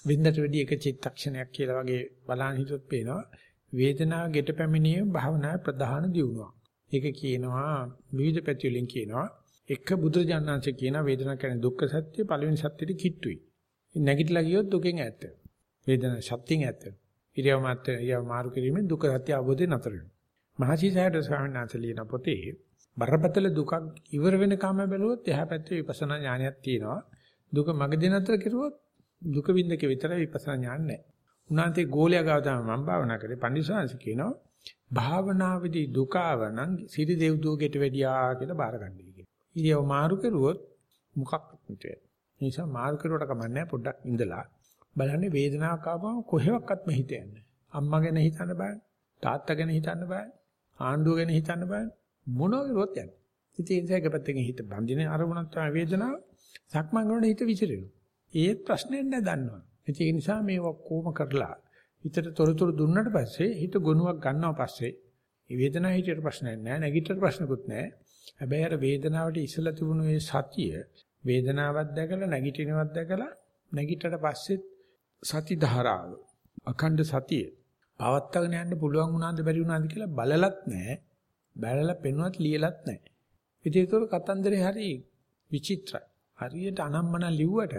වින්දට වැඩි එක චිත්තක්ෂණයක් කියලා වගේ බලන්න හිතුවොත් පේනවා වේදනාව ගෙට පැමිණීම භාවනාවේ ප්‍රධාන දියුණුවක්. ඒක කියනවා විවිධ පැති වලින් කියනවා එක බුදුරජාණන්සේ කියන වේදනාව කියන්නේ දුක්ඛ සත්‍ය පළවෙනි සත්‍යෙට කිට්ටුයි. නැගිටලා ගියොත් දුකෙන් ඈත් වෙනවා. වේදනා සත්‍යෙන් ඈත් වෙනවා. ඉරියව් මාත්‍ර ඉරියව් මාරු කිරීමෙන් දුක සත්‍ය අවබෝධය නතර වෙනවා. මහසි සයඩ ස්වාමීන් වහන්සේ ලියන පොතේ බරපතල දුකක් ඉවර වෙනකම බැලුවොත් එහා පැත්තේ විපස්සනා ඥානයක් තියෙනවා. දුක මගදී නතර කෙරුවොත් දුක විඳක විතර විපස්සනා ඥාන නැහැ. උනාන්තේ ගෝලයා ගාව තමයි මම භාවනා කරේ. පන්දිසාංශ කියනවා භාවනාවේදී දුක ආවනම් සිරි දෙව් දුවකට වැඩියා කියලා බාරගන්නයි කියනවා. ඉරියව් මාරු කරුවොත් මොකක් නැතේ. ඒ නිසා මාරු කරුවට කමන්නේ පොඩ්ඩක් ඉඳලා බලන්නේ වේදනාවක් ආවම කොහෙවත්ම හිත යන්නේ. අම්මා ගැන හිතන්න බෑ. තාත්තා ගැන හිතන්න බෑ. ආණ්ඩුව ගැන හිතන්න බෑ. මොනවා කරුවත් යන්නේ. ඉතින් ඒ නිසා එක පැත්තකින් හිත බඳින අරමුණක් තමයි වේදනාව. සක්මන් කරන හිත විසිරෙනවා. ඒත් ප්‍රශ්නේ නැහැ දන්නවා. ඒ නිසා මේ ඔක්කොම කරලා හිතට තොරතුරු දුන්නට පස්සේ හිත ගොනුවක් ගන්නවා පස්සේ මේ වේදනාව හිතේට ප්‍රශ්නයක් නැහැ. නැගිටට ප්‍රශ්නකුත් නැහැ. හැබැයි අර වේදනාවට ඉස්සලා තිබුණු ඒ සතිය වේදනාවක් දැකලා නැගිටිනවක් දැකලා නැගිටට පස්සේ සති ධාරාව අඛණ්ඩ සතිය පවත්වාගෙන යන්න පුළුවන් වුණාද බැරි වුණාද කියලා බලලත් නැහැ බැලලා පෙන්වුවත් ලියලත් නැහැ ඉතින් ඒක කතන්දරේ හරි විචිත්‍රයි හරියට අනම්මන ලිව්වට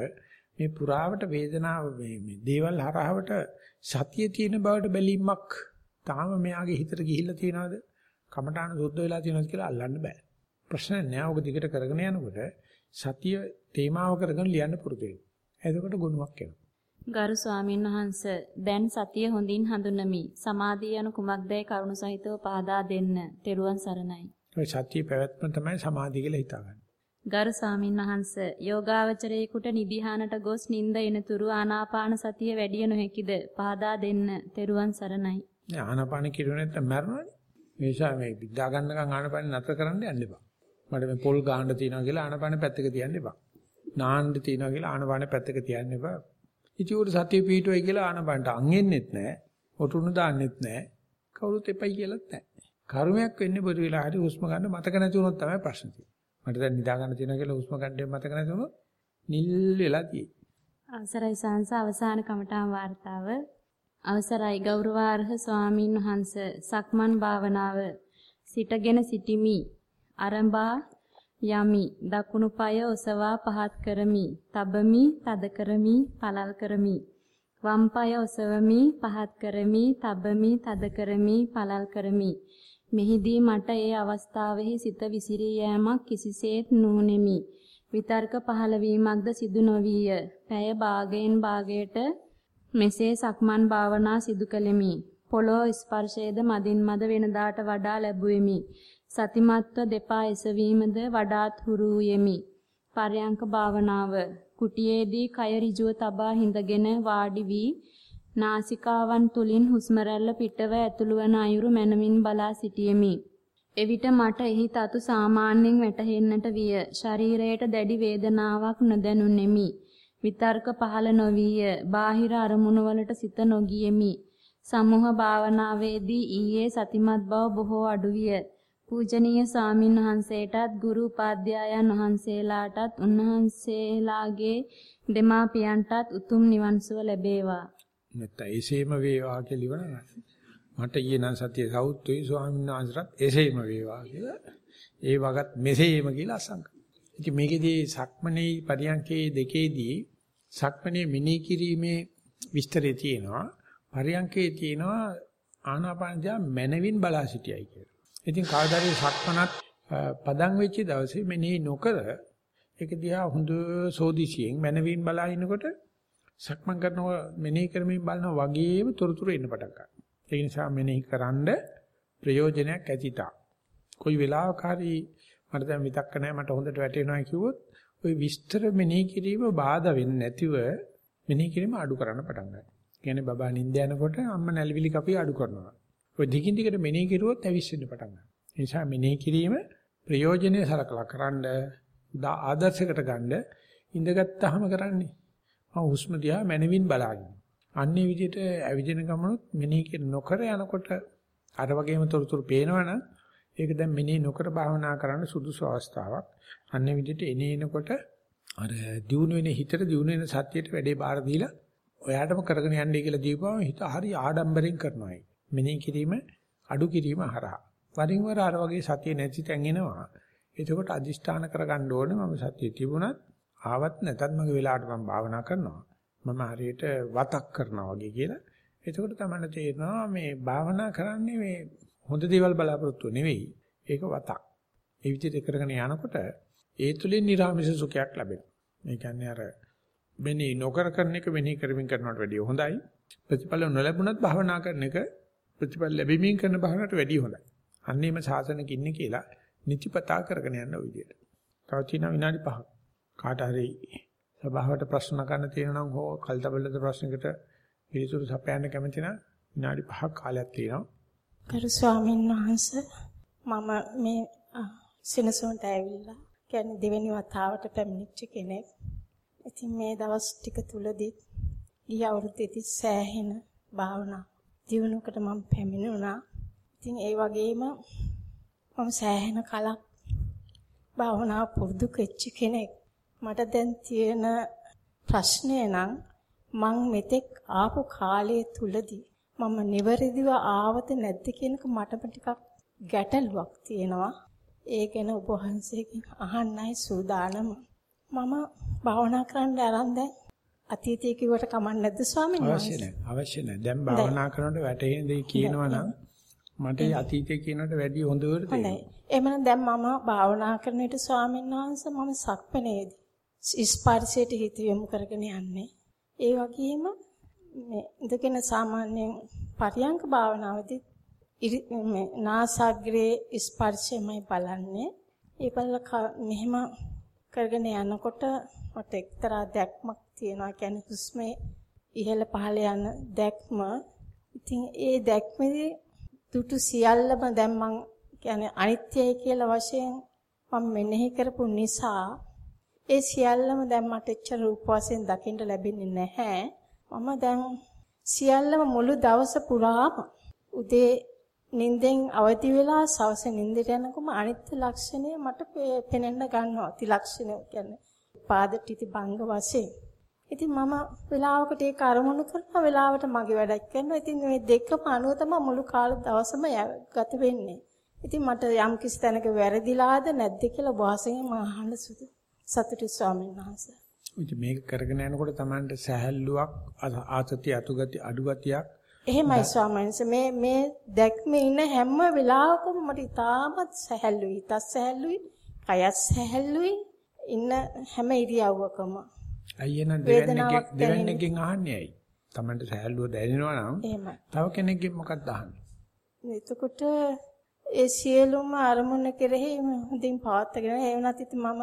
මේ පුරාවට වේදනාව මේ දේවල් හරහවට සතිය තියෙන බවට බැලීමක් තාම මෙයාගේ හිතට ගිහිල්ලා තියනවාද කමඨාන සුද්ධ වෙලා තියනවාද කියලා අල්ලන්න බෑ ප්‍රශ්න නෑ ඔබ දිගට කරගෙන යනකොට සතිය තේමාව කරගෙන ලියන්න පුරුදු වෙනවා. එතකොට ගුණයක් එනවා. ගරු ස්වාමීන් වහන්ස දැන් සතිය හොඳින් හඳුනමි. සමාධිය යන කුමක්දයි කරුණ සහිතව පහදා දෙන්න. තෙරුවන් සරණයි. ඔය සතිය පැවැත්ම තමයි සමාධිය කියලා හිතාගන්න. ගරු ස්වාමීන් වහන්ස යෝගාවචරයේකට නිදිහානට ගොස් නිින්ද එනතුරු ආනාපාන සතිය වැඩි නොහැකිද? පහදා දෙන්න. තෙරුවන් සරණයි. ආනාපාන කිරුවේ නැත්නම් මරණවනේ. මේ නිසා මේ බිද්දා ගන්නකම් ආනාපාන නතර කරන්න යන්න එපා. මට මේ පොල් ගාන්න තියනවා කියලා ආනපාන පැත්තක තියන්න එපා. නාන්න තියනවා කියලා ආනපාන පැත්තක තියන්න එපා. ඉතින් උඩ සතිය පිටුවයි කියලා ආනපානට අං එන්නෙත් නැහැ. ඔටුනු දාන්නෙත් නැහැ. කවුරුත් එපයි කියලාත් නැහැ. කර්මයක් වෙන්නේ බොරු වෙලා හරි හුස්ම ගන්න මතක නැති වුණොත් තමයි ප්‍රශ්න තියෙන්නේ. මට දැන් නිදා ගන්න තියෙනවා කියලා හුස්ම ගන්න මතක නැතුණු නිල් වෙලා තියෙයි. අවසරයි සංස අවසාන කමඨාන් වார்த்தාව අවසරයි ගෞරවාර්හ ස්වාමින් වහන්ස සක්මන් භාවනාව සිටගෙන සිටිමි. අරඹා යමි. දකුණු පාය ඔසවා පහත් කරමි. තබමි තද කරමි පළල් කරමි. වම් පාය ඔසවමි පහත් කරමි තබමි තද කරමි පළල් කරමි. මෙහිදී මට ඒ අවස්ථාවෙහි සිත විසිරී යෑමක් කිසිසේත් නුනෙමි විතර්ක පහළවීමක්ද සිදු නොවිය. පැය භාගයෙන් භාගයට මෙසේ සක්මන් භාවනා සිදු කළෙමි. පොළොව ස්පර්ශයේද මදින් මද වෙනදාට වඩා ලැබුවෙමි. සතිමත්ව දෙපා එසවීමද වඩාත් හුරු යෙමි. පරයන්ක භාවනාව කුටියේදී කය ඍජුව තබා හිඳගෙන වාඩි වී නාසිකාවන් තුලින් හුස්ම රැල්ල පිටව ඇතුළු වන අයුරු මනමින් බලා සිටියෙමි. එවිට මට එහි තතු සාමාන්‍යයෙන් වැටහෙන්නට විය. ශරීරයට දැඩි වේදනාවක් නොදැනුනෙමි. විතර්ක පහළ නොවිය. බාහිර අරමුණු වලට සිත නොගියෙමි. සමූහ භාවනාවේදී ඊයේ සතිමත් බව බොහෝ අඩු විය. පූජනීය ස්වාමින් වහන්සේටත් ගුරු උපාධ්‍යායන් වහන්සේලාටත් උන්වහන්සේලාගේ දෙමාපියන්ටත් උතුම් නිවන් සුව ලැබේවා. නැත්නම් එසේම වේවා කියලා ඉවරයි. මට ඊයේ නම් සතිය සෞත්තුයි ස්වාමීන් වහන්සේට එසේම වේවා කියලා. ඒ වගත් මෙසේම කියලා අසංක. ඉතින් මේකෙදී සක්මනේ පරියන්කේ දෙකේදී සක්මනේ මිනී කිරීමේ විස්තරය තියෙනවා. පරියන්කේ තියෙනවා ආනාපානජා මනවින් බලා සිටියයි කියලා. ඉතින් කවදාරි සක්මනත් පදන් වෙච්ච දවසේ මෙනෙහි නොකර ඒක දිහා හොඳ සෝදිසියෙන් මනවින් බලා ඉනකොට සක්මන් කරනවා මෙනෙහි කරමින් බලනවා වගේම තොරතුරු එන්න පටන් ගන්නවා. ඒ නිසා මෙනෙහි කරන්ඩ ප්‍රයෝජනයක් ඇතිතා. කොයි වෙලාවක හරි මට දැන් විතක්ක නැහැ මට හොඳට වැටෙනවා කිව්වොත් ওই විස්තර මෙනෙහි කිරීම බාධා වෙන්නේ නැතිව මෙනෙහි කිරීම අඩු කරන්න පටන් ගන්නවා. කියන්නේ බබා නිින්ද යනකොට අම්මා නැලවිලි කපි අඩු කරනවා. ඔය දිගින් දිගට මෙනෙහි කරුවොත් ඇවිස්සෙන්න පටන් ගන්නවා. ඒ නිසා මෙනෙහි කිරීම ප්‍රයෝජනෙයි සලකලා කරන්න ආදර්ශයකට ගන්න ඉඳගත්tාම කරන්නේ. මම හුස්ම දිහා මනවින් බලාගෙන. අන්නේ විදිහට ඇවිදින ගමනොත් මෙනෙහි නොකර යනකොට අර වගේම තොරතුරු පේනවනම් ඒක දැන් මෙනෙහි නොකර භාවනා කරන්න සුදුසු අවස්ථාවක්. අන්නේ විදිහට එනේනකොට අර දියුණු වෙන හිතට දියුණු වෙන සත්‍යයට වැඩේ බාර දීලා ඔයාටම කරගෙන යන්නයි කියලා දීපුවම හිත හරි ආඩම්බරෙන් කරනවා. මෙනෙහි කිරීම අඩු කිරීම හරහා. වරින් වර අර වගේ සතිය නැති තැන් එනවා. එතකොට අදිෂ්ඨාන කරගන්න ඕනේ මම සතිය තිබුණත් ආවත් නැතත් මගේ වෙලාවට මම භාවනා කරනවා. මම හරියට වතක් කරනවා වගේ කියලා. එතකොට තමයි තේරෙනවා මේ භාවනා කරන්නේ මේ හොඳ දේවල් බලාපොරොත්තු නෙවෙයි. ඒක වතක්. ඒ විදිහට කරගෙන යනකොට ඒ තුලින් නිර්ආමිෂ සුඛයක් ලැබෙනවා. මේ කියන්නේ අර මෙනි නොකර කරන එක මෙනි කරමින් කරනවට වැඩිය හොඳයි. ප්‍රතිඵල නොලැබුණත් භාවනා කරන එක ප්‍රතිඵල ලැබීමින් කරන භාවනාවට වැඩිය හොඳයි. අන්නේම සාසනක ඉන්නේ කියලා නිතිපතා කරගෙන යන විදියට. තව තියෙනවා විනාඩි 5ක්. කාට හරි සභාවට ප්‍රශ්න ගන්න තියෙනවා නම් හෝ කල්තබලද ප්‍රශ්නකට පිළිතුරු සපයන්න කැමති නම් විනාඩි 5ක් කාලයක් තියෙනවා. ගරු ස්වාමීන් වහන්සේ මම මේ සිනසොන්ට ඇවිල්ලා කියන්නේ දෙවෙනි වතාවට පැමිණිච්ච කෙනෙක්. ඉතින් මේ දවස් ටික තුලදී ගිය අවුරුද්දේදී සෑහෙන භාවනා දියුණුවකට මම පැමිණුණා. ඉතින් ඒ වගේම මම සෑහෙන කලක් භාවනා පුරුදු කෙච්ච කෙනෙක්. මට දැන් තියෙන ප්‍රශ්නය නම් මං මෙතෙක් ආපු කාලය තුලදී මම නිවැරදිව ආවද නැද්ද කියනක මටම ටිකක් ගැටලුවක් තියෙනවා. ඒ ගැන ඔබ වහන්සේගෙන් අහන්නයි සූදානම. මම භාවනා කරන්න ආරම්භ දැන් අතීතයේ කිව්වට කමක් නැද්ද ස්වාමීන් වහන්සේ? අවශ්‍ය නැහැ. අවශ්‍ය නැහැ. දැන් භාවනා කරනකොට වැටෙන දේ කියනවා නම් මට අතීතයේ කියනකට වැඩිය හොඳට තේරෙනවා. හොඳයි. එහෙනම් දැන් මම භාවනා කරන විට ස්වාමීන් වහන්සේ මම සක්පනේදී ස්පර්ශයට හිත යොමු කරගෙන යන්නේ. ඒ වගේම මේ ඉඳගෙන සාමාන්‍යයෙන් පරියංක භාවනාවේදී මේ නාසග්‍රේ ස්පර්ශයමයි බලන්නේ. ඒ බලලා මෙහෙම කරගෙන යනකොට මට එක්තරා දැක්මක් තියෙනවා. කියන්නේ හුස්මේ ඉහළ පහළ යන දැක්ම. ඉතින් ඒ දැක්මේදී දුටු සියල්ලම දැන් මං කියන්නේ අනිත්‍යයි කියලා වශයෙන් මම මෙනෙහි කරපු නිසා ඒ සියල්ලම දැන් මට එච්චර රූප වශයෙන් දකින්න ලැබෙන්නේ නැහැ. මම දැන් සියල්ලම මුළු දවස පුරාම උදේ නිින්දෙන් අවදි වෙලා සවස නිින්දට යනකොම අනිත්‍ය ලක්ෂණය මට පෙනෙන්න ගන්නවා. ත්‍රිලක්ෂණය කියන්නේ පාද ටිති භංග වශයෙන්. ඉතින් මම වෙලාවකට ඒක අරමුණු කරලා වෙලාවට මගේ වැඩක් කරනවා. ඉතින් මේ දෙකම අනුව තමයි මුළු කාල දවසම ගත වෙන්නේ. ඉතින් මට යම් කිසි තැනක වැරදිලාද නැද්ද කියලා වාසයෙන් මම අහන්න සතුටු ස්වාමීන් වහන්සේ. ඉතින් මේක කරගෙන යනකොට Tamanට සැහැල්ලුවක් ආතති අතුගති අඩුගතියක් එහෙමයි ස්වාමීන් මේ මේ දැක්මේ ඉන්න හැම වෙලාවකම මට ඉතාමත් සැහැල්ලුයි. ඉතත් සැහැල්ලුයි, කයත් සැහැල්ලුයි. ඉන්න හැම ඉරියව්වකම. අයියන දෙවන්නේගේ දෙවන්නේගෙන් අහන්නේ ඇයි? Tamanට සැහැල්ලුව දැනෙනවා නම්. තව කෙනෙක්ගෙන් මොකක්ද අහන්නේ? එතකොට ඒ සියලුම අරමුණ කෙරෙහි හොඳින් පවත්වාගෙන ඒ වුණත් ඉතින් මම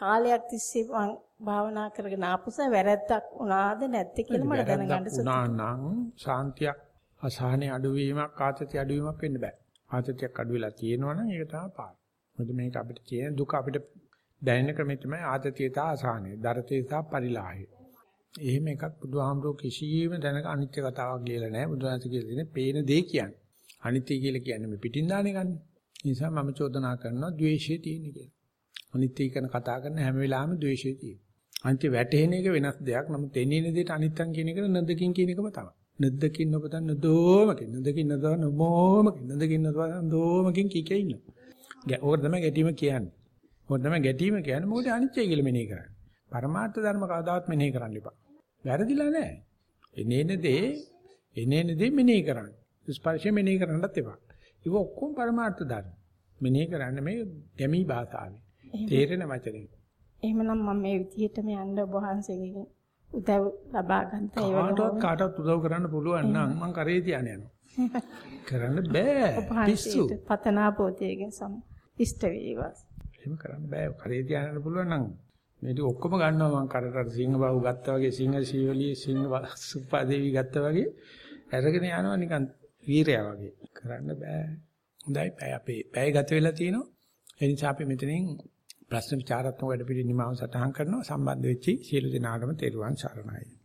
කාලයක් තිස්සේ මම භාවනා කරගෙන ආපුස වැරද්දක් වුණාද නැද්ද කියලා මට දැනගන්න සුදුසුනා නම් ශාන්තියක් අසහනේ අඩුවීමක් ආතතිය අඩුවීමක් වෙන්න බෑ. ආතතියක් අඩු වෙලා තියෙනවා නම් ඒක තමයි පාර. මොකද මේක අපිට තියෙන දුක අපිට දැනෙන ක්‍රමය තමයි ආතතිය තා අසහනේ, දරතේ තා පරිලාහය. එහෙම එකක් බුදුහාමුදුරුවෝ කිසියම් දැනක අනිත්‍ය කතාවක් කියලා නැහැ. බුදුහාමුදුරුවෝ කියලා තියෙන්නේ පේන දේ කියන්නේ. අනිත්‍ය කියලා කියන්නේ මේ පිටින් දාන්නේ ගන්න. ඒ නිසා මම චෝදනා කරනවා ද්වේෂය තියෙන කියලා. අනිත්‍ය කියන කතා කරන හැම වෙලාවෙම ද්වේෂය තියෙනවා. අනිත්‍ය වැටහෙන එක වෙනස් දෙයක්. නමුත් එන්නේ දෙයට අනිත්‍යං කියන එක නද්දකින් කියන එකම තමයි. නද්දකින් නොපතන නදෝමකින් නද්දකින් නදෝ නමෝමකින් නද්දකින් නදෝ නදෝමකින් කීකේ ඉන්න. ඕක තමයි ගැටීම කියන්නේ. ඕක තමයි ගැටීම කියන්නේ මොකද අනිත්‍ය කියලා මෙනෙහි කරන්නේ. පරමාර්ථ ධර්ම කවදාවත් මෙනෙහි කරන්න එපා. වැරදිලා නැහැ. එනේන දේ එනේන දේ මෙනෙහි කරන්න. ස්පර්ශය මෙනෙහි කරන්නත් එපා. ඒක ඔක්කොම පරමාර්ථ ධර්ම. මෙනෙහි කරන්න මේ ගැමි භාෂාවේ. තේරෙන වචනේ. එහෙමනම් මම මේ විදිහටම යන්න ඔබ වහන්සේගෙන් උදව් ලබා ගන්න ඒ වගේ කාටවත් උදව් කරන්න පුළුවන් නම් මං කරේ තියන්නේ යනවා. කරන්න බෑ. පිස්සු. පතනා පොතේගෙන් සම ඉෂ්ට වේවා. එහෙම කරන්න බෑ. කරේ තියන්න පුළුවන් නම් මේක ඔක්කොම ගන්නවා මං කරට සිංහ බහුව ගත්තා වගේ සිංහ සීවලිය සිංහ සුප්පාදේවි ගත්තා වගේ අරගෙන යනවා නිකන් වීරයා වගේ. කරන්න බෑ. හොඳයි අපේ පැය ගත වෙලා තිනවා. ඒ නිසා අපි මෙතනින් ප්‍රශ්න විචාරාත්මක වැඩ පිළිනිමාව සටහන් කරනවා. සම්බන්ධ වෙච්චි සියලු දෙනාටම තෙරුවන් සරණයි.